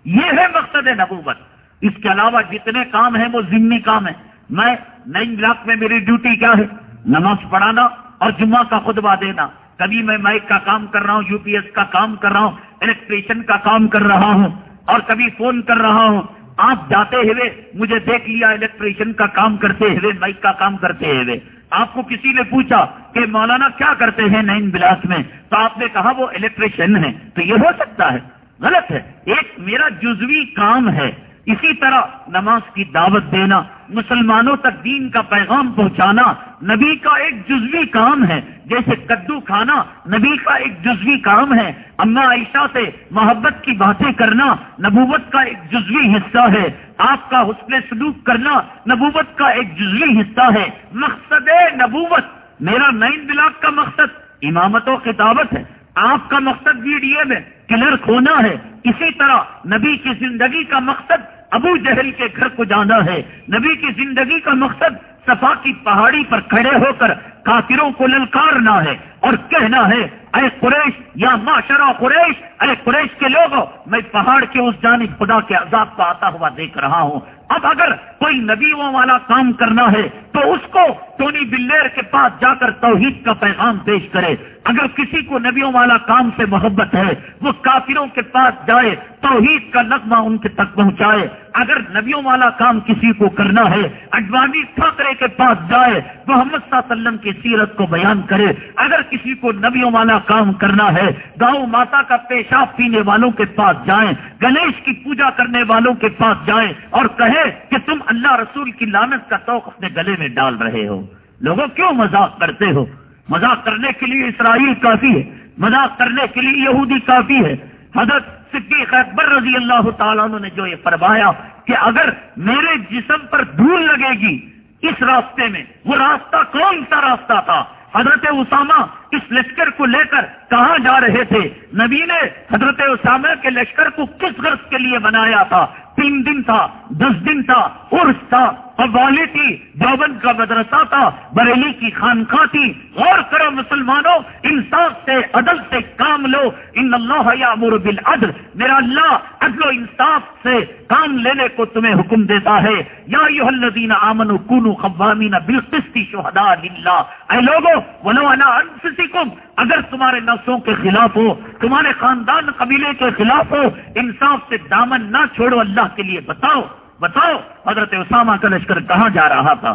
یہ ہے مقصد نبوت۔ اس کے علاوہ جتنے کام ہیں وہ ضمنی کام ہے میں نئی بلاک میں میری ڈیوٹی کیا ہے؟ نماز پڑھانا اور جمعہ کا خطبہ دینا۔ کبھی میں مائک کا کام کر رہا ہوں، یو پی ایس کا کام کر رہا ہوں، الیکٹریشن کا کام کر رہا ہوں اور کبھی فون کر رہا ہوں۔ آپ جاتے ہوئے مجھے دیکھ لیا الیکٹریشین کا کام کرتے ہوئے، مائک کا کام کرتے ہوئے۔ آپ کو کسی نے پوچھا کہ مولانا کیا کرتے ہیں نئی بلاس میں؟ تو آپ نے کہا وہ الیکٹریشین ہے تو یہ ہو سکتا ہے۔ غلط ہے۔ ایک میرا جزوی کام ہے۔ اسی طرح نماز کی دعوت دینا، مسلمانوں تک دین کا پیغام پہنچانا، نبی کا ایک جزوی کام ہے۔ جیسے کدو کھانا، نبی کا ایک جزوی کام ہے۔ اما عائشہ سے محبت کی باتیں کرنا، نبوت کا ایک جزوی حصہ ہے۔ آپ کا حسن سلوک کرنا نبوت کا ایک جزوی حصہ ہے۔ مقصد نبوت، میرا نائن بلاک کا مقصد، امامت و خطابت ہے۔ آپ کا مقصد بی ڈی اے میں کلرک ہونا ہے۔ اسی طرح نبی کی زندگی کا مقصد ابو جہل کے گھر کو جانا ہے۔ نبی کی زندگی کا مقصد صفا کی پہاڑی پر کھڑے ہو کر کافروں کو للکارنا ہے اور کہنا ہے اے قریش، یا معاشرہ قریش، اے قریش کے لوگوں، میں پہاڑ کے اس جانب خدا کے عذاب کو آتا ہوا دیکھ رہا ہوں۔ اب اگر کوئی نبیوں والا کام کرنا ہے، تو اس کو ٹونی بلیر کے پاس جا کر توحید کا پیغام پیش کرے۔ اگر کسی کو نبیوں والا کام سے محبت ہے، وہ کافروں کے پاس جائے، توحید کا نغمہ ان کے تک پہنچائے۔ اگر نبیوں والا کام کسی کو کرنا ہے، اڈوانی ٹھاکرے کے پاس جائے، محمد صلی اللہ علیہ وسلم کی سیرت کو بیان کرے۔ اگر کسی کو نبیوں والا کام کرنا ہے۔ گاؤں ماتا کا پیشاب پینے والوں کے پاس جائیں۔ گنیش کی پوجا کرنے والوں کے پاس جائیں اور کہے کہ تم اللہ رسول کی لانت کا توق اپنے گلے میں ڈال رہے ہو۔ لوگوں کیوں مذاق کرتے ہو؟ مذاق کرنے کے لیے اسرائیل کافی ہے۔ مذاق کرنے کے لیے یہودی کافی ہے۔ حضرت صدیق اکبر رضی اللہ تعالیٰ نے جو یہ فرمایا کہ اگر میرے جسم پر دھول لگے گی اس راستے میں، وہ راستہ کون سا راستہ تھا؟ حضرت اسامہ اس لشکر کو لے کر کہاں جا رہے تھے؟ نبی نے حضرت اسامہ کے لشکر کو کس غرض کے لیے بنایا تھا؟ تین دن تھا، دس دن تھا، عرس تھا، قوالی تھی، دیوبند کا مدرسہ تھا، بریلی کی خانخواہ تھی۔ غور کرو مسلمانوں، انصاف سے، عدل سے کام لو۔ ان اللہ یا بالعدل۔ میرا اللہ عدل و انصاف سے کام لینے کو تمہیں حکم دیتا ہے۔ یا یو الذین آمنوا کونوا قوامین بالقسط شہداء للہ۔ اے لوگوں ولو انا انفسکم اگر تمہارے نفسوں کے خلاف ہو، تمہارے خاندان قبیلے کے خلاف ہو، انصاف سے دامن نہ چھوڑو، اللہ کے لیے بتاؤ بتاؤ، حضرت اسامہ کا لشکر کہاں جا رہا تھا؟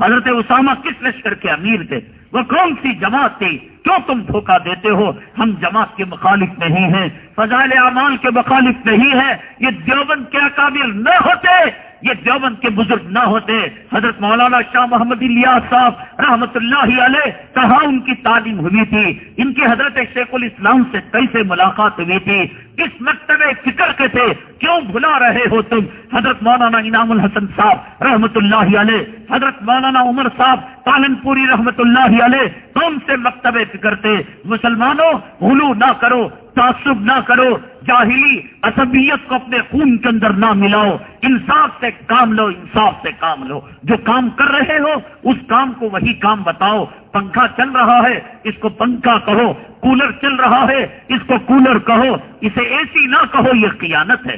حضرت اسامہ کس لشکر کے امیر تھے؟ وہ کون سی جماعت تھی کیوں تم دھوکہ دیتے ہو، ہم جماعت کے مخالف نہیں ہیں، فضائل اعمال کے مخالف نہیں ہیں، یہ دیوبند کے اکابر نہ ہوتے، یہ دیوبند کے بزرگ نہ ہوتے۔ حضرت مولانا شاہ محمد الیاس صاحب رحمت اللہ علیہ کہاں ان کی تعلیم ہوئی تھی۔ ان کی حضرت شیخ الاسلام سے کیسے ملاقات ہوئی تھی؟ کس مکتب فکر کے تھے؟ کیوں بھلا رہے ہو تم؟ حضرت مولانا انعام الحسن صاحب رحمت اللہ علیہ، حضرت مولانا عمر صاحب پالن پوری رحمت اللہ علیہ، کون سے مکتب فکر تھے مسلمانوں بھولو نہ کرو، تعصب نہ کرو، جاہلی اسبیت کو اپنے خون کے اندر نہ ملاؤ، انصاف سے کام لو، انصاف سے کام لو۔ جو کام کر رہے ہو، اس کام کو وہی کام بتاؤ۔ پنکھا چل رہا ہے، اس کو پنکھا کہو۔ کولر چل رہا ہے، اس کو کولر کہو۔ اسے اے سی نہ کہو، یہ قیانت ہے۔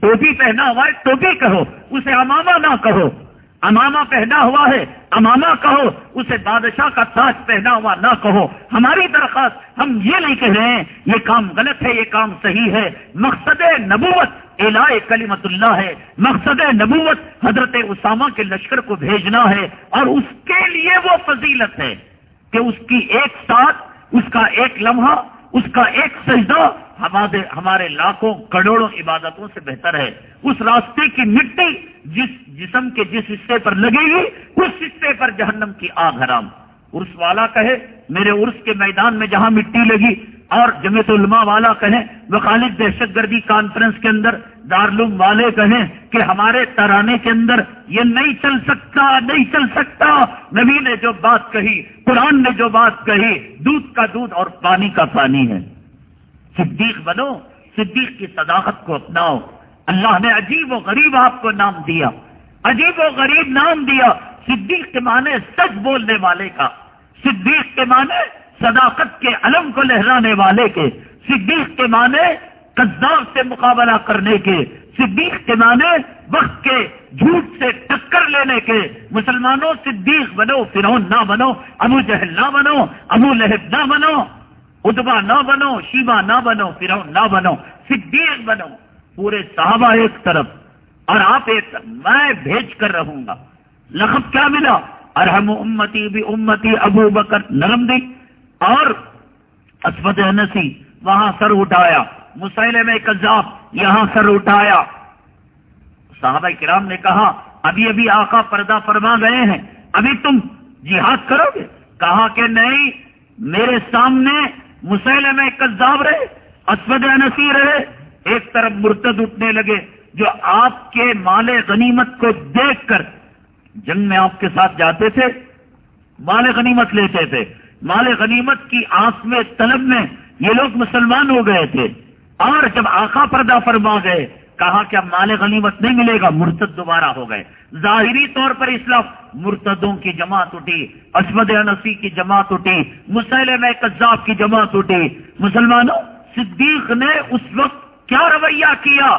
ٹوپی پہنا ہوا ہے، ٹوپی کہو۔ اسے امامہ نہ کہو۔ اماما پہنا ہوا ہے اماما کہو، اسے بادشاہ کا تاج پہنا ہوا نہ کہو۔ ہماری درخواست، ہم یہ نہیں کہہ رہے ہیں، یہ کام غلط ہے، یہ کام صحیح ہے۔ مقصد نبوت الہ کلیمت اللہ ہے۔ مقصد نبوت حضرت اسامہ کے لشکر کو بھیجنا ہے۔ اور اس کے لیے وہ فضیلت ہے کہ اس کی ایک ساتھ، اس کا ایک لمحہ، اس کا ایک سجدہ ہمارے ہمارے لاکھوں، کروڑوں عبادتوں سے بہتر ہے۔ اس راستے کی مٹی جس جسم کے جس حصے پر لگے گی، اس حصے پر جہنم کی آگ حرام۔ عرس والا کہے، میرے عرس کے میدان میں جہاں مٹی لگی، اور جمعیت علماء والا کہیں وکالت دہشت گردی کانفرنس کے اندر دارالعلوم والے کہیں کہ ہمارے ترانے کے اندر یہ نہیں چل سکتا، نہیں چل سکتا۔ نبی نے جو بات کہی، قرآن نے جو بات کہی، دودھ کا دودھ اور پانی کا پانی ہے۔ صدیق بنو، صدیق کی صداقت کو اپناؤ۔ اللہ نے عجیب و غریب آپ کو نام دیا، عجیب و غریب نام دیا، صدیق کے معنی سچ بولنے والے کا، صدیق کے معنی صداقت کے علم کو لہرانے والے کے، صدیق کے معنی قدار سے مقابلہ کرنے کے، صدیق کے معنی وقت کے جھوٹ سے ٹکر لینے کے۔ مسلمانوں، صدیق بنو فرون نہ بنو، ابو جہل نہ بنو، ابو لہب نہ بنو ادبا نہ بنو شیبا نہ بنو فرون نہ بنو، صدیق بنو۔ پورے صحابہ ایک طرف اور آپ ایک طرف، میں بھیج کر رہوں گا۔ لقب کیا ملا؟ ارحم امتی بھی امتی ابو بکر، نرم دی۔ اور اسفت نسی وہاں سر اٹھایا۔ مسئلے میں کذاب، یہاں سر اٹھایا۔ صحابہ کرام نے کہا، ابھی ابھی آقا پردہ فرما گئے ہیں، ابھی تم جہاد کرو گے؟ کہا کہ نہیں، میرے سامنے مسئلے میں کذاب رہے اسود انسی رہے۔ ایک طرف مرتد اٹھنے لگے جو آپ کے مال غنیمت کو دیکھ کر جنگ میں آپ کے ساتھ جاتے تھے، مال غنیمت لیتے تھے۔ مال غنیمت کی آنکھ میں، طلب میں یہ لوگ مسلمان ہو گئے تھے۔ اور جب آقا پردہ فرما گئے، کہا کہ اب مال غنیمت نہیں ملے گا، مرتد دوبارہ ہو گئے۔ ظاہری طور پر اسلام مرتدوں کی جماعت اٹھی اسمد انسی کی جماعت اٹھی مسلم کذاب کی جماعت اٹھی۔ مسلمانوں، صدیق نے اس وقت کیا رویہ کیا؟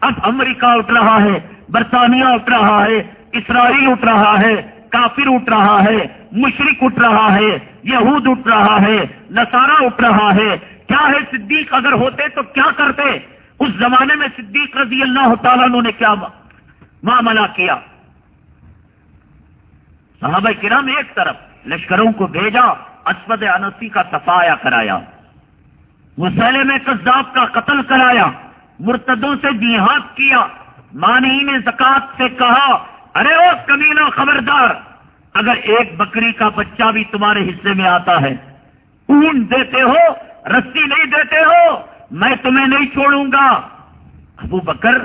اب امریکہ اٹھ رہا ہے، برطانیہ اٹھ رہا ہے، اسرائیل اٹھ رہا ہے، کافر اٹھ رہا ہے مشرق اٹھ رہا ہے، یہود اٹھ رہا ہے نسارا اٹھ رہا ہے۔ کیا ہے صدیق؟ اگر ہوتے تو کیا کرتے؟ اس زمانے میں صدیق رضی اللہ تعالیٰ نے کیا معاملہ کیا؟ صحابہ کرام ایک طرف لشکروں کو بھیجا اسپد انسی کا صفایا کرایا۔ مسئلے میں کذاب کا قتل کرایا، مرتدوں سے جہاد کیا مانی نے زکات سے کہا، ارے او کمینہ خبردار، اگر ایک بکری کا بچہ بھی تمہارے حصے میں آتا ہے اون دیتے ہو، رسی نہیں دیتے ہو، میں تمہیں نہیں چھوڑوں گا۔ ابو بکر،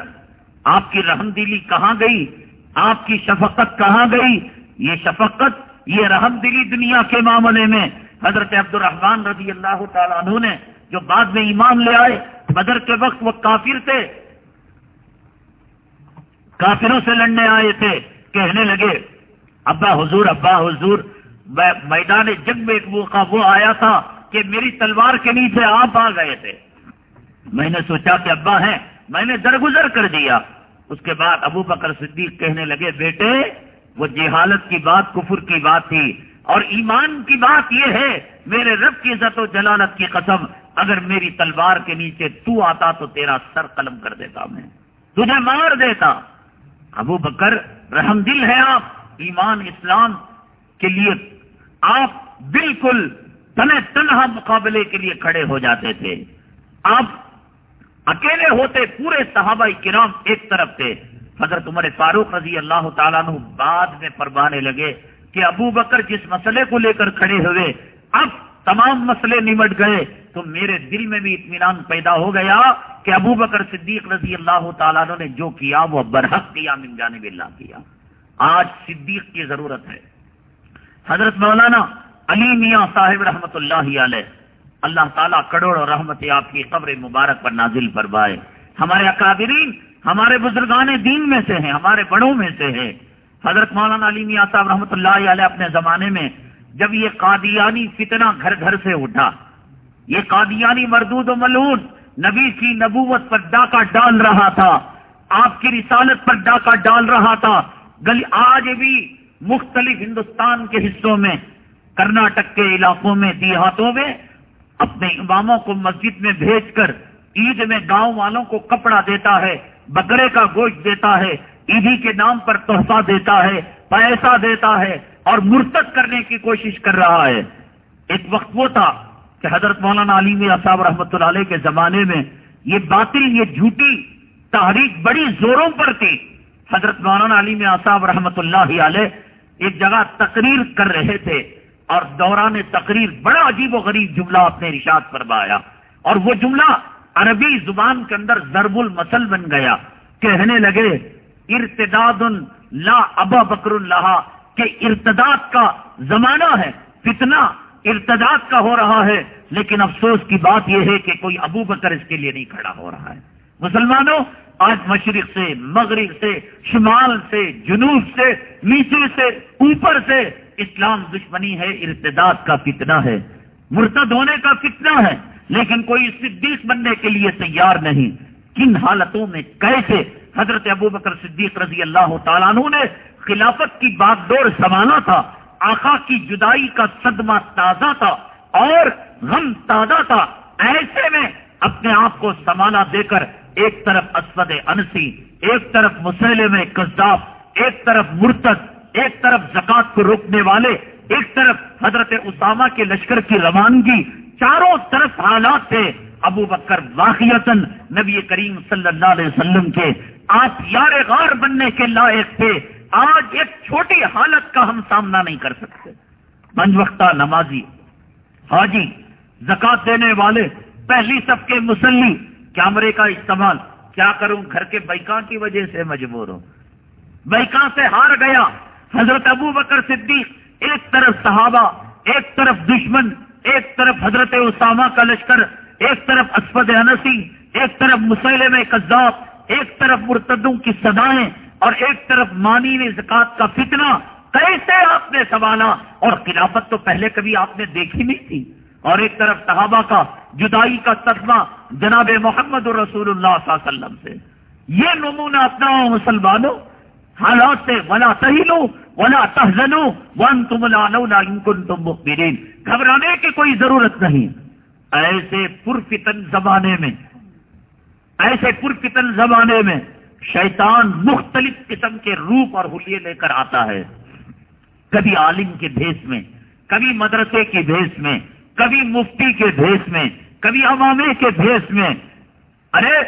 آپ کی رحم دلی کہاں گئی؟ آپ کی شفقت کہاں گئی؟ یہ شفقت، یہ رحم دلی دنیا کے معاملے میں۔ حضرت عبد الرحمان رضی اللہ تعالیٰ عنہ نے جو بعد میں ایمان لے آئے، بدر کے وقت وہ کافر تھے۔ کافروں سے لڑنے آئے تھے، کہنے لگے، ابا حضور ابا حضور میدان جنگ میں ایک موقع وہ آیا تھا کہ میری تلوار کے نیچے آپ آ گئے تھے۔ میں نے سوچا کہ ابا ہیں، میں نے درگزر کر دیا۔ اس کے بعد ابو بکر صدیق کہنے لگے، بیٹے، وہ جہالت کی بات، کفر کی بات تھی۔ اور ایمان کی بات یہ ہے، میرے رب کی عزت و جلالت کی قسم اگر میری تلوار کے نیچے تو آتا تو تیرا سر قلم کر دیتا میں۔ تجھے مار دیتا۔ ابو بکر، رحم دل ہے آپ۔ ایمان اسلام کے لیے آپ بالکل تنہ تنہا مقابلے کے لیے کھڑے ہو جاتے تھے۔ آپ اکیلے ہوتے پورے صحابہ کرام ایک طرف تھے۔ حضرت عمر فاروق رضی اللہ تعالیٰ نے بعد میں پروانے لگے کہ ابو بکر جس مسئلے کو لے کر کھڑے ہوئے، اب تمام مسئلے نمٹ گئے تو میرے دل میں بھی اطمینان پیدا ہو گیا کہ ابو بکر صدیق رضی اللہ تعالیٰ نے جو کیا وہ برحق کیا، من جانب اللہ کیا۔ آج صدیق کی ضرورت ہے۔ حضرت مولانا علی میاں صاحب رحمت اللہ علیہ، اللہ تعالیٰ کروڑ رحمت آپ کی قبر مبارک پر نازل فرمائے۔ ہمارے اکابرین، ہمارے بزرگان دین میں سے ہیں، ہمارے بڑوں میں سے ہیں۔ حضرت مولانا علی میاں صاحب رحمۃ اللہ علیہ اپنے زمانے میں جب یہ قادیانی فتنہ گھر گھر سے اٹھا، یہ قادیانی مردود و ملون نبی کی نبوت پر ڈاکہ ڈال رہا تھا، آپ کی رسالت پر ڈاکہ ڈال رہا تھا۔ گلی آج بھی مختلف ہندوستان کے حصوں میں، کرناٹک کے علاقوں میں، دیہاتوں میں اپنے اماموں کو مسجد میں بھیج کر عید میں گاؤں والوں کو کپڑا دیتا ہے، بکرے کا گوشت دیتا ہے، عیدی کے نام پر تحفہ دیتا ہے، پیسہ دیتا ہے۔ اور مرتد کرنے کی کوشش کر رہا ہے۔ ایک وقت وہ تھا کہ حضرت مولانا علی صاحب رحمۃ اللہ علیہ کے زمانے میں یہ باطل، یہ جھوٹی تحریک بڑی زوروں پر تھی۔ حضرت مولانا علی صاحب رحمۃ اللہ علیہ ایک جگہ تقریر کر رہے تھے اور دوران تقریر بڑا عجیب و غریب جملہ اپنے رشاد فرمایا۔ اور وہ جملہ عربی زبان کے اندر ضرب المسل بن گیا۔ کہنے لگے، ارتداد لا ابا بکر اللہ کہ ارتداد کا زمانہ ہے، فتنہ ارتداد کا ہو رہا ہے، لیکن افسوس کی بات یہ ہے کہ کوئی ابو بکر اس کے لیے نہیں کھڑا ہو رہا ہے۔ مسلمانوں، آج مشرق سے، مغرب سے، شمال سے، جنوب سے، نیچے سے، اوپر سے اسلام دشمنی ہے، ارتداد کا فتنہ ہے۔ مرتد ہونے کا فتنہ ہے، لیکن کوئی صدیق بننے کے لیے تیار نہیں۔ کن حالتوں میں کیسے حضرت ابو بکر صدیق رضی اللہ تعالیٰ نے خلافت کی بات دور سنبھالا تھا آخا کی جدائی کا صدمہ تازہ تھا اور غم تازہ تھا۔ ایسے میں اپنے آپ کو سمانا دے کر ایک طرف اسود انسی، ایک طرف مسئلے میں کذاب، ایک طرف مرتد، ایک طرف زکات کو روکنے والے، ایک طرف حضرت اسامہ کے لشکر کی روانگی۔ چاروں طرف حالات تھے۔ ابو بکر واقعیت نبی کریم صلی اللہ علیہ وسلم کے آپ یار غار بننے کے لائق تھے۔ آج ایک چھوٹی حالت کا ہم سامنا نہیں کر سکتے۔ منج وقتہ نمازی، حاجی، زکات دینے والے، پہلی سب کے مسلی، کیمرے کا استعمال، کیا کروں؟ گھر کے بیکاں کی وجہ سے مجبور ہوں۔ بیکاں سے ہار گیا۔ حضرت ابو بکر صدیق، ایک طرف صحابہ، ایک طرف دشمن، ایک طرف حضرت اسامہ کا لشکر ایک طرف اسفد انسی، ایک طرف مسلم کذاب ایک طرف مرتدوں کی سدائیں اور ایک طرف مانی زکات کا فتنہ۔ کیسے آپ نے سنبھالا؟ اور خلافت تو پہلے کبھی آپ نے دیکھی نہیں تھی۔ اور ایک طرف صحابہ کا جدائی کا صدمہ جناب محمد رسول اللہ صلی اللہ علیہ وسلم سے۔ یہ نمونہ اپنا مسلمانوں۔ حالات سے ولا تہلو، ولا تہزنو ون تم لانکن مخبرین گھبرانے کی کوئی ضرورت نہیں۔ ایسے پرفتن زمانے میں، ایسے پرفتن زمانے میں شیطان مختلف قسم کے روپ اور حلیے لے کر آتا ہے۔ کبھی عالم کے بھیس میں، کبھی مدرسے کے بھیس میں، کبھی مفتی کے بھیس میں، کبھی عوامے کے بھیس میں۔ ارے،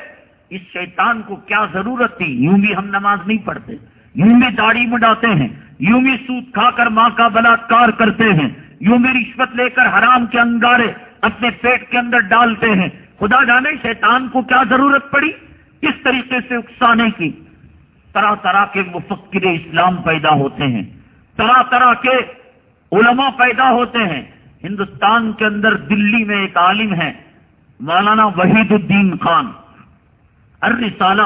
اس شیطان کو کیا ضرورت تھی؟ یوں بھی ہم نماز نہیں پڑھتے۔ یوں بھی داڑھی مڈاتے ہیں۔ یوں بھی سود کھا کر ماں کا بلاکار کرتے ہیں۔ یوں بھی رشوت لے کر حرام کے انگارے اپنے پیٹ کے اندر ڈالتے ہیں۔ خدا جانے شیطان کو کیا ضرورت پڑی؟ کس طریقے سے اکسانے کی؟ طرح طرح کے مفکر اسلام پیدا ہوتے ہیں۔ طرح طرح کے علماء پیدا ہوتے ہیں۔ ہندوستان کے اندر دلی میں ایک عالم ہے مولانا وحید الدین خان۔ الرسالہ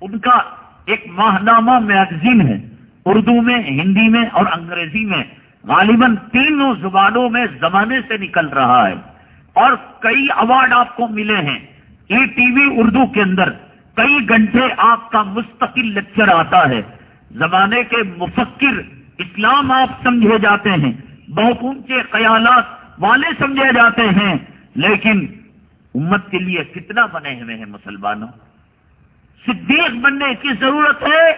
ان کا ایک ماہنامہ میگزین ہے۔ اردو میں، ہندی میں اور انگریزی میں۔ غالباً تینوں زبانوں میں زمانے سے نکل رہا ہے۔ اور کئی اوارڈ آپ کو ملے ہیں۔ ای ٹی وی اردو کے اندر کئی گھنٹے آپ کا مستقل لیکچر آتا ہے۔ زمانے کے مفکر اسلام آپ سمجھے جاتے ہیں۔ بہت اونچے خیالات والے سمجھے جاتے ہیں۔ لیکن امت کے لیے کتنا بنے ہوئے ہیں مسلمانوں؟ صدیق بننے کی ضرورت ہے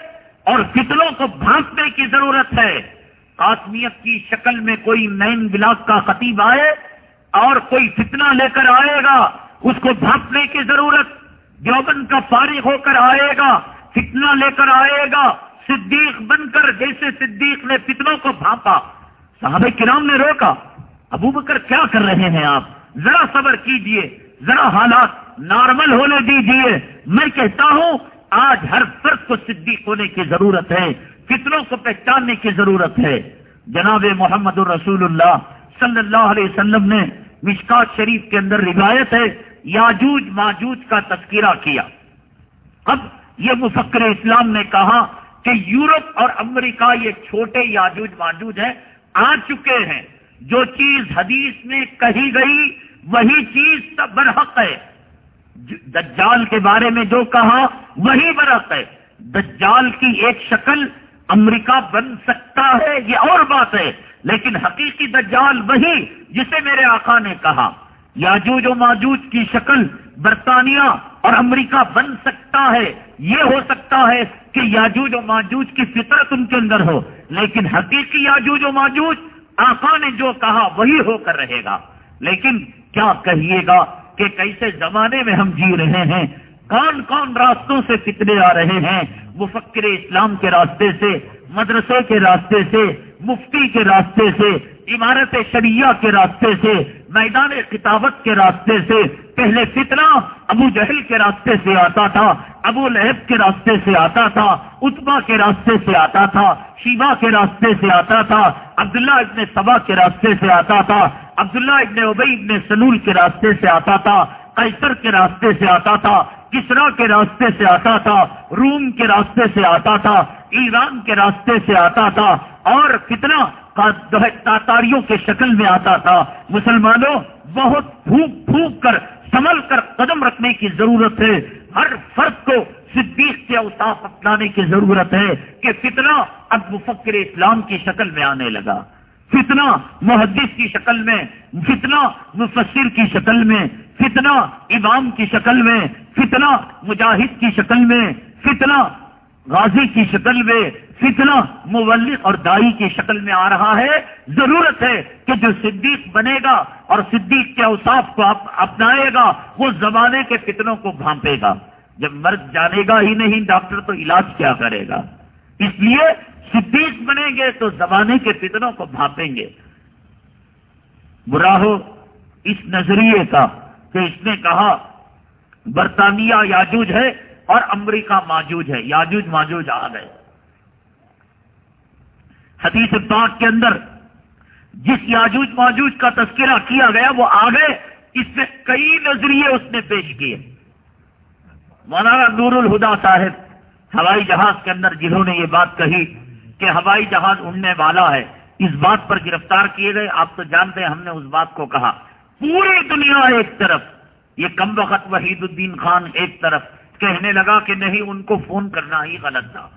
اور فتنوں کو بھانپنے کی ضرورت ہے۔ قاسمیت کی شکل میں کوئی نین بلاک کا خطیب آئے اور کوئی فتنہ لے کر آئے گا، اس کو بھانپنے کی ضرورت، دیوبند کا فارغ ہو کر آئے گا، فتنہ لے کر آئے گا، صدیق بن کر جیسے صدیق نے فتنوں کو بھانپا صحابہ کرام نے روکا۔ ابو بکر کیا کر رہے ہیں آپ؟ ذرا صبر کیجیے، ذرا حالات نارمل ہونے دیجیے۔ میں کہتا ہوں، آج ہر فرد کو صدیق ہونے کی ضرورت ہے، فتنوں کو پہچاننے کی ضرورت ہے۔ جناب محمد الرسول اللہ صلی اللہ علیہ وسلم نے مشکات شریف کے اندر روایت ہے، یاجوج ماجوج کا تذکرہ کیا۔ اب یہ مفکر اسلام نے کہا کہ یورپ اور امریکہ یہ چھوٹے یاجوج ماجوج ہیں، آ چکے ہیں۔ جو چیز حدیث میں کہی گئی، وہی چیز برحق ہے۔ دجال کے بارے میں جو کہا، وہی برحق ہے۔ دجال کی ایک شکل امریکہ بن سکتا ہے، یہ اور بات ہے۔ لیکن حقیقی دجال وہی جسے میرے آقا نے کہا۔ یاجوج و ماجوج کی شکل برطانیہ اور امریکہ بن سکتا ہے۔ یہ ہو سکتا ہے کہ یاجوج و ماجوج کی فطرت ان کے اندر ہو۔ لیکن حقیقی یاجوج و ماجوج آقا نے جو کہا وہی ہو کر رہے گا۔ لیکن کیا کہیے گا کہ کیسے زمانے میں ہم جی رہے ہیں؟ کون کون راستوں سے فتنے آ رہے ہیں وہ فکر اسلام کے راستے سے مدرسے کے راستے سے مفتی کے راستے سے عمارت شریعہ کے راستے سے میدان کتابت کے راستے سے پہلے فتنہ ابو جہل کے راستے سے آتا تھا ابو لہب کے راستے سے آتا تھا اتبا کے راستے سے آتا تھا شیبا کے راستے سے آتا تھا عبداللہ ابن سبا کے راستے سے آتا تھا عبداللہ ابن ابئی ابن سلول کے راستے سے آتا تھا قیصر کے راستے سے آتا تھا، کسرا کے راستے سے آتا تھا، روم کے راستے سے آتا تھا، ایران کے راستے سے آتا تھا، اور کتنا تاتاریوں کے شکل میں آتا تھا۔ مسلمانوں، بہت پھونک پھونک کر، سنبھل کر قدم رکھنے کی ضرورت ہے۔ ہر فرد کو صدیق سے اوساف اپنانے کی ضرورت ہے کہ کتنا اب مفکر اسلام کی شکل میں آنے لگا۔ فتنا محدث کی شکل میں فتنا مفسر کی شکل میں فتنا امام کی شکل میں فتنا مجاہد کی شکل میں فتنا غازی کی شکل میں فتنا مولق اور دائی کی شکل میں آ رہا ہے۔ ضرورت ہے کہ جو صدیق بنے گا اور صدیق کے اوساف کو اپنائے گا، وہ زمانے کے فتنوں کو بھانپے گا۔ جب مرد جانے گا ہی نہیں، ڈاکٹر تو علاج کیا کرے گا۔ اس لیے صدیق بنیں گے تو زمانے کے فتنوں کو بھاپیں گے۔ برا ہو اس نظریے کا کہ اس نے کہا، برطانیہ یاجوج ہے اور امریکہ ماجوج ہے، یاجوج ماجوج آ گئے۔ حدیث پاک کے اندر جس یاجوج ماجوج کا تذکرہ کیا گیا، وہ آ گئے۔ اس میں کئی نظریے اس نے پیش کیے۔ مولانا نور الہدا صاحب ہوائی جہاز کے اندر جنہوں نے یہ بات کہی کہ ہوائی جہاز اڑنے والا ہے، اس بات پر گرفتار کیے گئے۔ آپ تو جانتے ہیں ہم نے اس بات کو کہا۔ پوری دنیا ایک طرف، یہ کم وقت وحید الدین خان ایک طرف، کہنے لگا کہ نہیں، ان کو فون کرنا ہی غلط تھا۔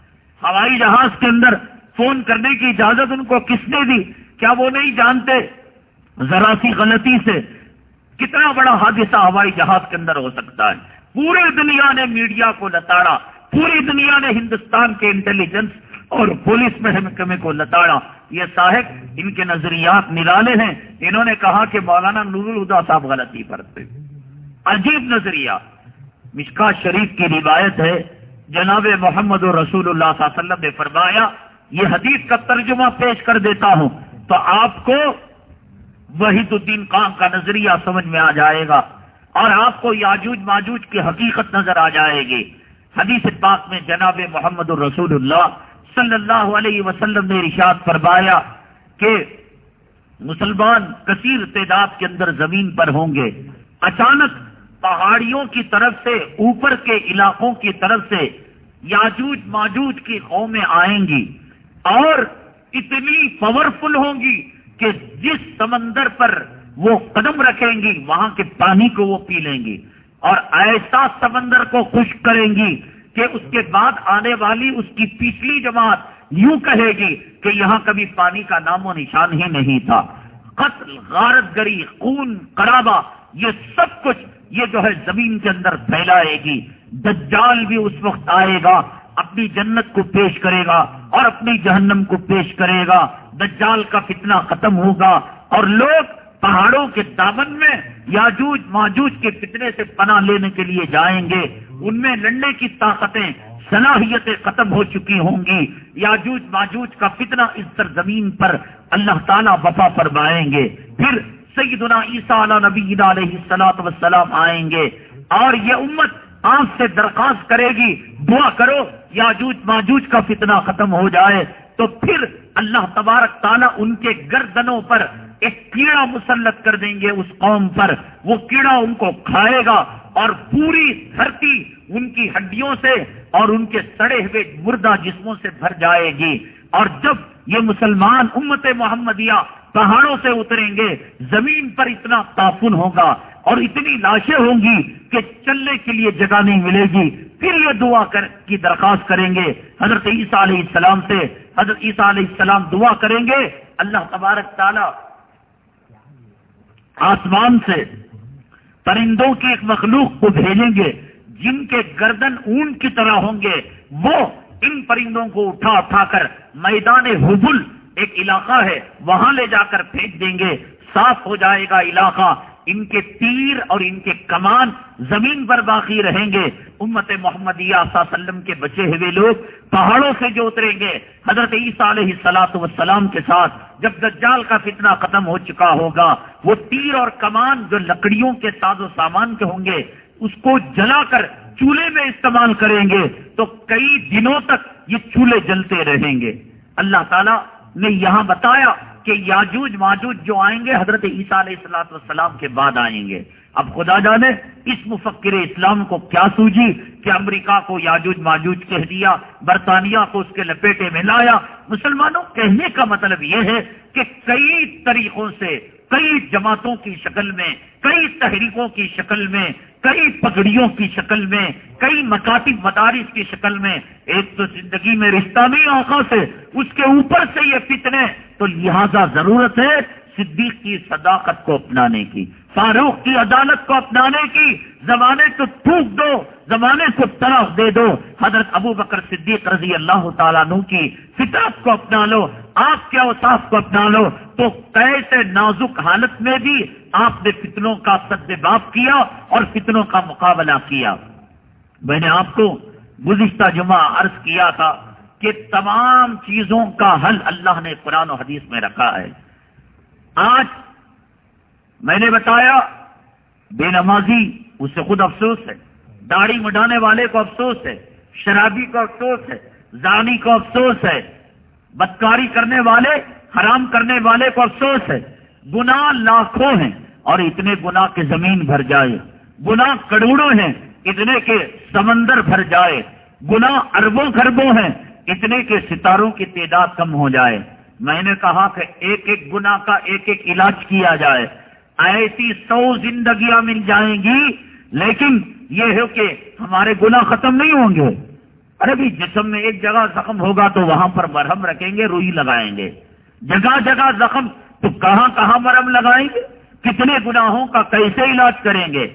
ہوائی جہاز کے اندر فون کرنے کی اجازت ان کو کس نے دی؟ کیا وہ نہیں جانتے؟ ذرا سی غلطی سے کتنا بڑا حادثہ ہوائی جہاز کے اندر ہو سکتا ہے۔ پوری دنیا نے میڈیا کو لتاڑا، پوری دنیا نے ہندوستان کے انٹیلیجنس اور پولیس محکمے کو لتاڑا۔ یہ صاحب ان کے نظریات نرالے ہیں۔ انہوں نے کہا کہ مولانا نور الدا صاحب غلطی پرتے عجیب نظریہ۔ مشکا شریف کی روایت ہے۔ جناب محمد رسول اللہ صلی اللہ علیہ وسلم نے فرمایا، یہ حدیث کا ترجمہ پیش کر دیتا ہوں تو آپ کو وحید الدین کام کا نظریہ سمجھ میں آ جائے گا۔ اور آپ کو یاجوج ماجوج کی حقیقت نظر آ جائے گی۔ حدیث پاک میں جناب محمد الرسول اللہ صلی اللہ علیہ وسلم نے رشاد فرمایا کہ مسلمان کثیر تعداد کے اندر زمین پر ہوں گے۔ اچانک پہاڑیوں کی طرف سے، اوپر کے علاقوں کی طرف سے یاجوج ماجوج کی قومیں آئیں گی اور اتنی پاورفل ہوں گی کہ جس سمندر پر وہ قدم رکھیں گی، وہاں کے پانی کو وہ پی لیں گی اور ایسا سمندر کو خشک کریں گی کہ اس کے بعد آنے والی اس کی پچھلی جماعت یوں کہے گی کہ یہاں کبھی پانی کا نام و نشان ہی نہیں تھا۔ قتل، غارت گری، خون کرابا یہ سب کچھ یہ جو ہے زمین کے اندر پھیلائے گی۔ دجال بھی اس وقت آئے گا، اپنی جنت کو پیش کرے گا اور اپنی جہنم کو پیش کرے گا۔ دجال کا فتنہ ختم ہوگا اور لوگ پہاڑوں کے دامن میں یاجوج ماجوج کے فتنے سے پناہ لینے کے لیے جائیں گے، ان میں لڑنے کی طاقتیں، صلاحیتیں ختم ہو چکی ہوں گی۔ یاجوج ماجوج کا فتنہ اس سرزمین پر اللہ تعالیٰ وفا فرمائیں گے۔ پھر سیدنا عیسیٰ علیہ نبی علیہ السلاط وسلام آئیں گے۔ اور یہ امت آپ سے درخواست کرے گی، دعا کرو، یاجوج ماجوج کا فتنہ ختم ہو جائے۔ تو پھر اللہ تبارک تعالیٰ ان کے گردنوں پر ایک کیڑا مسلط کر دیں گے اس قوم پر۔ وہ کیڑا ان کو کھائے گا اور پوری دھرتی ان کی ہڈیوں سے اور ان کے سڑے ہوئے مردہ جسموں سے بھر جائے گی۔ اور جب یہ مسلمان امت محمدیہ پہاڑوں سے اتریں گے، زمین پر اتنا تعفن ہوگا اور اتنی لاشیں ہوں گی کہ چلنے کے لیے جگہ نہیں ملے گی۔ پھر یہ دعا کر کی درخواست کریں گے۔ حضرت عیسیٰ علیہ السلام سے حضرت عیسیٰ علیہ السلام دعا کریں گے۔ اللہ تبارک تعالیٰ آسمان سے پرندوں کی ایک مخلوق کو بھیجیں گے، جن کے گردن اون کی طرح ہوں گے، وہ ان پرندوں کو اٹھا اٹھا کر میدان حبل ایک علاقہ ہے، وہاں لے جا کر پھینک دیں گے، صاف ہو جائے گا علاقہ۔ ان کے تیر اور ان کے کمان زمین پر باقی رہیں گے۔ امت محمدیہ صلی اللہ علیہ وسلم کے بچے ہوئے لوگ پہاڑوں سے جو اتریں گے۔ حضرت عیسیٰ علیہ سلاط وسلام کے ساتھ جب دجال کا فتنہ ختم ہو چکا ہوگا، وہ تیر اور کمان جو لکڑیوں کے ساز و سامان کے ہوں گے، اس کو جلا کر چولہے میں استعمال کریں گے۔ تو کئی دنوں تک یہ چولہے جلتے رہیں گے۔ اللہ تعالیٰ نے یہاں بتایا کہ یاجوج ماجوج جو آئیں گے، حضرت عیسیٰ علیہ السلاط والسلام کے بعد آئیں گے۔ اب خدا جانے اس مفکر اسلام کو کیا سوجی کہ امریکہ کو یاجوج ماجوج کہہ دیا، برطانیہ کو اس کے لپیٹے میں لایا۔ مسلمانوں، کہنے کا مطلب یہ ہے کہ کئی طریقوں سے، کئی جماعتوں کی شکل میں، کئی تحریکوں کی شکل میں کئی پگڑیوں کی شکل میں، کئی مکاتب مدارس کی شکل میں۔ ایک تو زندگی میں رشتہ نہیں، آنکھوں سے، اس کے اوپر سے یہ فتنے۔ تو لہذا ضرورت ہے صدیق کی صداقت کو اپنانے کی، فاروق کی عدالت کو اپنانے کی۔ زمانے کو تھوک دو، زمانے کو طرف دے دو۔ حضرت ابو بکر صدیق رضی اللہ تعالیٰ نو کی فطرت کو اپنا لو، آپ کے اوساف کو اپنا لو۔ تو کیسے نازک حالت میں بھی آپ نے فتنوں کا سد باپ کیا اور فتنوں کا مقابلہ کیا۔ میں نے آپ کو گزشتہ جمعہ عرض کیا تھا کہ تمام چیزوں کا حل اللہ نے قرآن و حدیث میں رکھا ہے۔ آج میں نے بتایا، بے نمازی اس سے خود افسوس ہے، داڑھی مڈانے والے کو افسوس ہے، شرابی کو افسوس ہے، زانی کو افسوس ہے، بدکاری کرنے والے، حرام کرنے والے کو افسوس ہے۔ گناہ لاکھوں ہیں اور اتنے گناہ کے زمین بھر جائے۔ گناہ کروڑوں ہیں، اتنے کے سمندر بھر جائے۔ گناہ اربوں خربوں ہیں، اتنے کے ستاروں کی تعداد کم ہو جائے۔ میں نے کہا کہ ایک ایک گنا کا ایک ایک علاج کیا جائے۔ ایسی سو زندگیاں مل جائیں گی، لیکن یہ ہے کہ ہمارے گنا ختم نہیں ہوں گے۔ ارے بھی جسم میں ایک جگہ زخم ہوگا تو وہاں پر مرہم رکھیں گے، روئی لگائیں گے۔ جگہ جگہ زخم تو کہاں کہاں مرہم لگائیں گے؟ کتنے گناہوں کا کیسے علاج کریں گے؟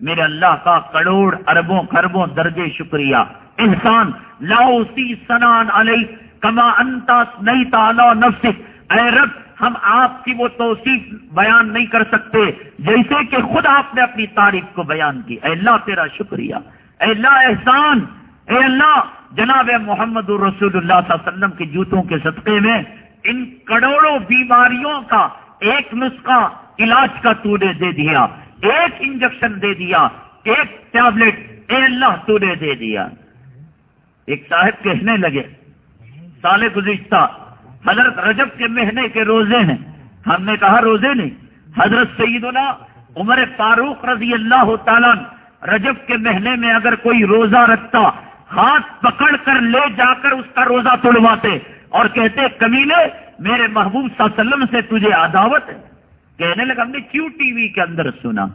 میرے اللہ کا کروڑ اربوں خربوں درجے شکریہ۔ انسان لاؤسی سنان علیہ کما انتا نہیں تعالی نفسک۔ اے رب، ہم آپ کی وہ توصیف بیان نہیں کر سکتے، جیسے کہ خود آپ نے اپنی تعریف کو بیان کی۔ اے اللہ، تیرا شکریہ۔ اے اللہ، احسان۔ اے اللہ، جناب محمد الرسول اللہ صلی اللہ علیہ وسلم کے جوتوں کے صدقے میں ان کروڑوں بیماریوں کا ایک نسخہ علاج کا تو نے دے دیا، ایک انجیکشن دے دیا، ایک ٹیبلٹ، اے اللہ تو نے دے دیا۔ ایک صاحب کہنے لگے، سال گزشتہ، حضرت رجب کے مہینے کے روزے ہیں۔ ہم نے کہا روزے نہیں، حضرت سیدنا عمر فاروق رضی اللہ تعالیٰ رجب کے مہینے میں اگر کوئی روزہ رکھتا، ہاتھ پکڑ کر لے جا کر اس کا روزہ توڑواتے اور کہتے کمیلے، میرے محبوب صلی اللہ علیہ وسلم سے تجھے عداوت ہے۔ کہنے لگا، ہم نے کیوں ٹی وی کے اندر سنا؟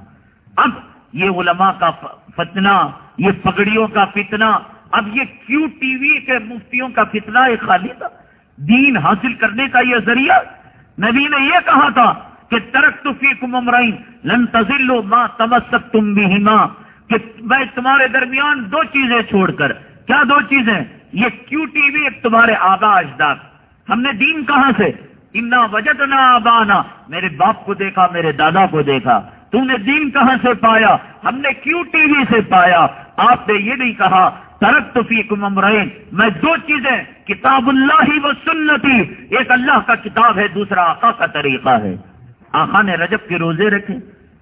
اب یہ علماء کا فتنہ، یہ پگڑیوں کا فتنہ، اب یہ کیوں ٹی وی کے مفتیوں کا فتنہ ایک خالی تھا؟ دین حاصل کرنے کا یہ ذریعہ؟ نبی نے یہ کہا تھا کہ ترک تو فی کمرائن لن تزلو ماں تمسک تم بھی ماں کہ میں تمہارے درمیان دو چیزیں چھوڑ کر، کیا دو چیزیں؟ یہ کیو ٹی وی ایک تمہارے آبا اجداد۔ ہم نے دین کہاں سے؟ انا وجد نہ آبانا۔ میرے باپ کو دیکھا، میرے دادا کو دیکھا۔ تم نے دین کہاں سے پایا؟ ہم نے کیو ٹی وی سے پایا۔ آپ نے یہ نہیں کہا ترک تو فی میں دو چیزیں، کتاب اللہ ہی و سنتی۔ ایک اللہ کا کتاب ہے، دوسرا آقا کا طریقہ ہے۔ آقا نے رجب کے روزے رکھے۔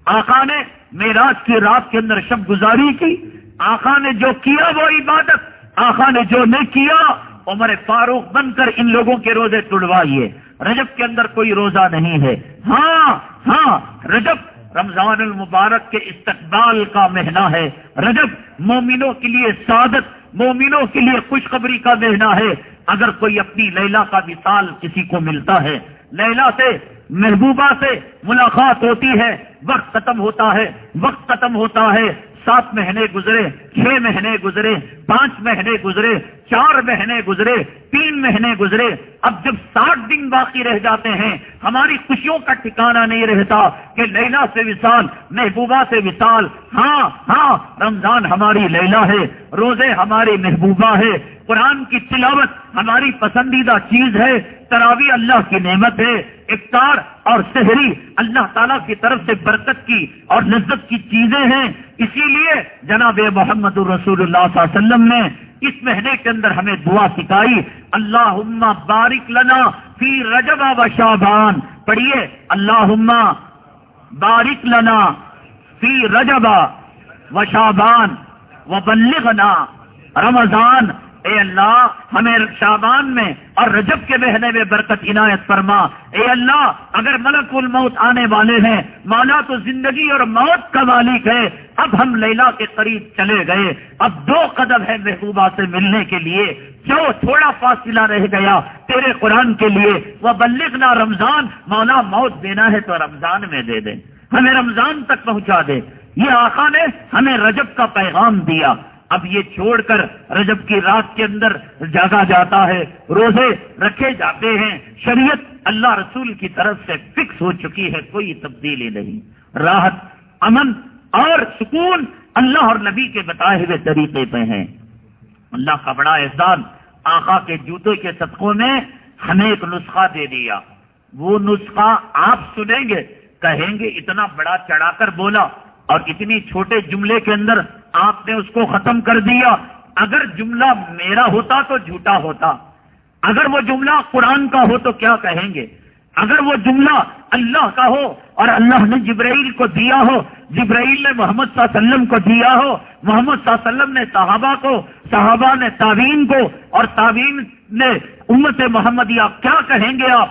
آقا نے میراج کی رات کے اندر شب گزاری کی۔ آقا نے جو کیا وہ عبادت آقا نے جو نہیں کیا، عمر فاروق بن کر ان لوگوں کے روزے توڑوائیے رجب کے اندر کوئی روزہ نہیں ہے۔ ہاں ہاں رجب رمضان المبارک کے استقبال کا مہینہ ہے۔ رجب مومنوں کے لیے سعادت، مومنوں کے لیے خوشخبری کا مہینہ ہے۔ اگر کوئی اپنی لیلا کا مثال کسی کو ملتا ہے، لیلا سے، محبوبہ سے ملاقات ہوتی ہے، وقت ختم ہوتا ہے، وقت ختم ہوتا ہے۔ سات مہینے گزرے، چھ مہینے گزرے، پانچ مہینے گزرے، چار مہینے گزرے، تین مہینے گزرے۔ اب جب ساٹھ دن باقی رہ جاتے ہیں، ہماری خوشیوں کا ٹھکانا نہیں رہتا کہ لیلا سے وصال، محبوبہ سے وصال۔ ہاں ہاں رمضان ہماری لیلا ہے، روزے ہماری محبوبہ ہے، قرآن کی تلاوت ہماری پسندیدہ چیز ہے۔ تراوی اللہ کی نعمت ہے، افطار اور شہری اللہ تعالیٰ کی طرف سے برکت کی اور لذت کی چیزیں ہیں۔ اسی لیے جناب محمد الرسول اللہ صلی اللہ علیہ وسلم نے اس مہینے کے اندر ہمیں دعا سکھائی اللہ بارک لنا فی رجب و شابان پڑھیے اللہ بارک لنا فی رجب و شابان و بلغنا رمضان۔ اے اللہ، ہمیں شابان میں اور رجب کے بہنے میں برکت عنایت فرما۔ اے اللہ، اگر ملک الموت آنے والے ہیں مالا تو زندگی اور موت کا مالک ہے۔ اب ہم لیلا کے قریب چلے گئے۔ اب دو قدم ہے محبوبہ سے ملنے کے لیے۔ جو تھوڑا فاصلہ رہ گیا تیرے قرآن کے لیے۔ وہ بلغنا رمضان۔ مولا موت دینا ہے تو رمضان میں دے دے۔ ہمیں رمضان تک پہنچا دے۔ یہ آقا نے ہمیں رجب کا پیغام دیا۔ اب یہ چھوڑ کر رجب کی رات کے اندر جاگا جاتا ہے، روزے رکھے جاتے ہیں۔ شریعت اللہ رسول کی طرف سے فکس ہو چکی ہے، کوئی تبدیلی نہیں۔ راحت، امن اور سکون اللہ اور نبی کے بتائے ہوئے طریقے پہ ہیں۔ اللہ کا بڑا احسان، آقا کے جوتوں کے صدقوں میں ہمیں ایک نسخہ دے دیا۔ وہ نسخہ آپ سنیں گے، کہیں گے، اتنا بڑا چڑھا کر بولا۔ اور اتنی چھوٹے جملے کے اندر آپ نے اس کو ختم کر دیا۔ اگر جملہ میرا ہوتا تو جھوٹا ہوتا۔ اگر وہ جملہ قرآن کا ہو تو کیا کہیں گے؟ اگر وہ جملہ اللہ کا ہو اور اللہ نے جبرائیل کو دیا ہو، جبرائیل نے محمد صلی اللہ علیہ وسلم کو دیا ہو، محمد صلی اللہ علیہ وسلم نے صحابہ کو، صحابہ نے تعوین کو اور تعوین نے امت محمدیہ کیا کہیں گے آپ؟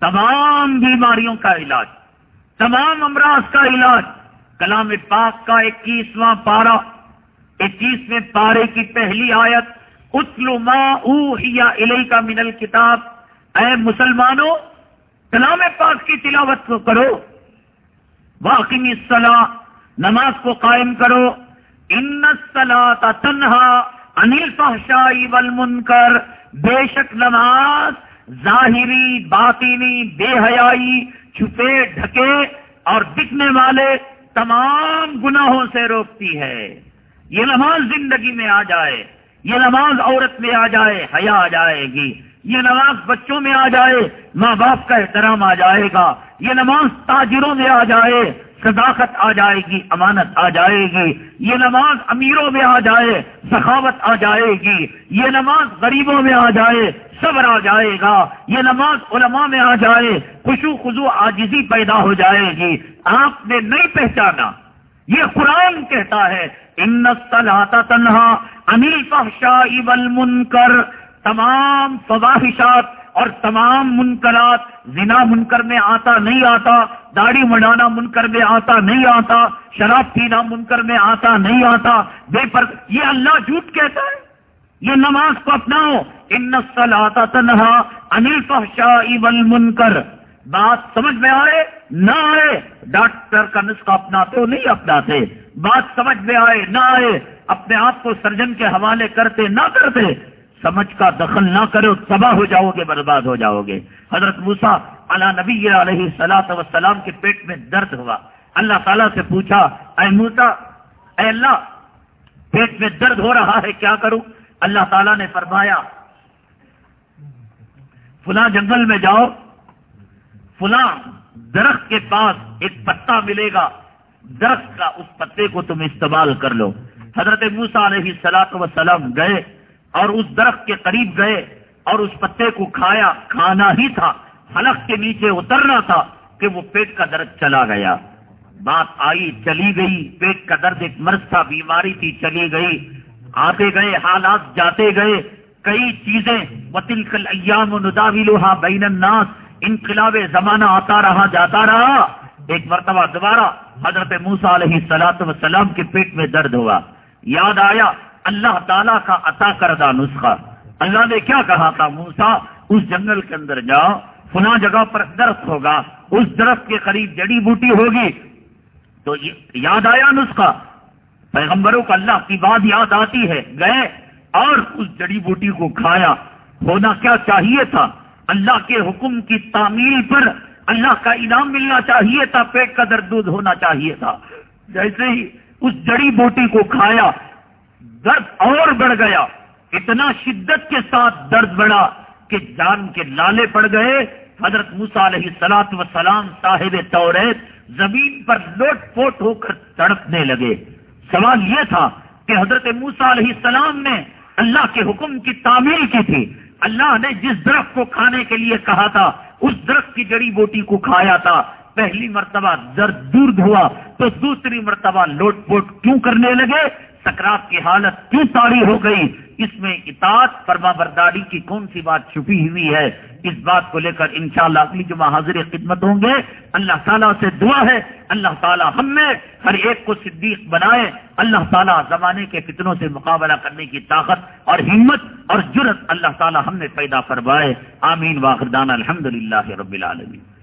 تمام بیماریوں کا علاج، تمام امراض کا علاج۔ کلام پاک کا اکیسواں پارہ، اکیسویں پارے کی پہلی آیت، اتلو ما اوحیا الی کا من کتاب اے مسلمانوں، کلام پاک کی تلاوت کو کرو واقعی صلاح نماز کو قائم کرو۔ ان سلا تنہا انل فحشائی والمنکر۔ بے شک نماز ظاہری باطینی بے حیائی، چھپے، ڈھکے اور دکھنے والے تمام گناہوں سے روکتی ہے۔ یہ نماز زندگی میں آ جائے، یہ نماز عورت میں آ جائے، حیا آ جائے گی۔ یہ نماز بچوں میں آ جائے، ماں باپ کا احترام آ جائے گا۔ یہ نماز تاجروں میں آ جائے، صداقت آ جائے گی، امانت آ جائے گی۔ یہ نماز امیروں میں آ جائے، سخاوت آ جائے گی۔ یہ نماز غریبوں میں آ جائے صبر آ جائے گا، یہ نماز علماء میں آ جائے خوشو خزو آجزی پیدا ہو جائے گی، آپ نے نہیں پہچانا۔ یہ قرآن کہتا ہے، ان تنہا انل فحشاء والمنکر تمام فواہشات اور تمام منکرات، زنا منکر میں آتا نہیں آتا، داڑھی مڈانا منکر میں آتا نہیں آتا، شراب پینا منکر میں آتا نہیں آتا، بے پر، یہ اللہ جھوٹ کہتا ہے۔ یہ نماز کو اپناؤ ان نسل آتا تنہا انل فحشاء والمنکر بات سمجھ میں آئے؟ نہ آئے۔ ڈاکٹر کا نسخہ اپناتے ہو نہیں اپناتے۔ بات سمجھ میں آئے؟ نہ آئے۔ اپنے آپ کو سرجن کے حوالے کرتے نہ کرتے۔ سمجھ کا دخل نہ کرو، تباہ ہو جاؤ گے، برباد ہو جاؤ گے۔ حضرت موسا اللہ نبی علیہ سلاۃ وسلام کے پیٹ میں درد ہوا۔ اللہ تعالیٰ سے پوچھا، اے موسا اے اللہ، پیٹ میں درد ہو رہا ہے، کیا کروں؟ اللہ تعالیٰ نے فرمایا، فلاں جنگل میں جاؤ، فلاں درخت کے پاس ایک پتا ملے گا، درخت کا اس پتے کو تم استعمال کر لو۔ حضرت موسا علیہ سلاط وسلم گئے اور اس درخت کے قریب گئے اور اس پتے کو کھایا، کھانا ہی تھا۔ حلق کے نیچے اترنا تھا کہ وہ پیٹ کا درد چلا گیا۔ بات آئی، چلی گئی، پیٹ کا درد ایک مرض تھا، بیماری تھی، چلی گئی۔ آتے گئے، حالات جاتے گئے، کئی چیزیں وطل کل ایام و نداویلوہا بین الناس، انقلاب زمانہ آتا رہا، جاتا رہا۔ ایک مرتبہ دوبارہ حضرت موسا علیہ سلاط وسلام کے پیٹ میں درد ہوا۔ یاد آیا، اللہ تعالیٰ کا عطا کردہ نسخہ۔ اللہ نے کیا کہا تھا؟ موسا اس جنگل کے اندر جاؤ، فلاں جگہ پر درخت ہوگا، اس درخت کے قریب جڑی بوٹی ہوگی۔ تو یاد آیا نسخہ؟ پیغمبروں کو اللہ کی بات یاد آتی ہے، گئے اور اس جڑی بوٹی کو کھایا۔ ہونا کیا چاہیے تھا؟ اللہ کے حکم کی تعمیل پر اللہ کا انعام ملنا چاہیے تھا، پیٹ کا درد دودھ ہونا چاہیے تھا۔ جیسے ہی اس جڑی بوٹی کو کھایا، درد اور بڑھ گیا۔ اتنا شدت کے ساتھ درد بڑھا کہ جان کے لالے پڑ گئے۔ حضرت موسا علیہ سلاط و سلام صاحب توریت زمین پر لوٹ پوٹ ہو کر تڑپنے لگے۔ سوال یہ تھا کہ حضرت موسا علیہ السلام نے اللہ کے حکم کی تعمیل کی تھی۔ اللہ نے جس درخت کو کھانے کے لیے کہا تھا، اس درخت کی جڑی بوٹی کو کھایا تھا۔ پہلی مرتبہ درد دور ہوا، تو دوسری مرتبہ لوٹ پوٹ کیوں کرنے لگے؟ سکرات کی حالت کیوں تاری ہو گئی؟ اس میں اطاعت فرما برداری کی کون سی بات چھپی ہوئی ہے؟ اس بات کو لے کر انشاءاللہ اگلی جمعہ حاضر خدمت ہوں گے۔ اللہ تعالیٰ سے دعا ہے۔ اللہ تعالیٰ ہم میں ہر ایک کو صدیق بنائے۔ اللہ تعالیٰ زمانے کے فتنوں سے مقابلہ کرنے کی طاقت اور ہمت اور جرت اللہ تعالیٰ ہم نے پیدا فرمائے۔ آمین۔ واخردان الحمد للہ رب العالمین۔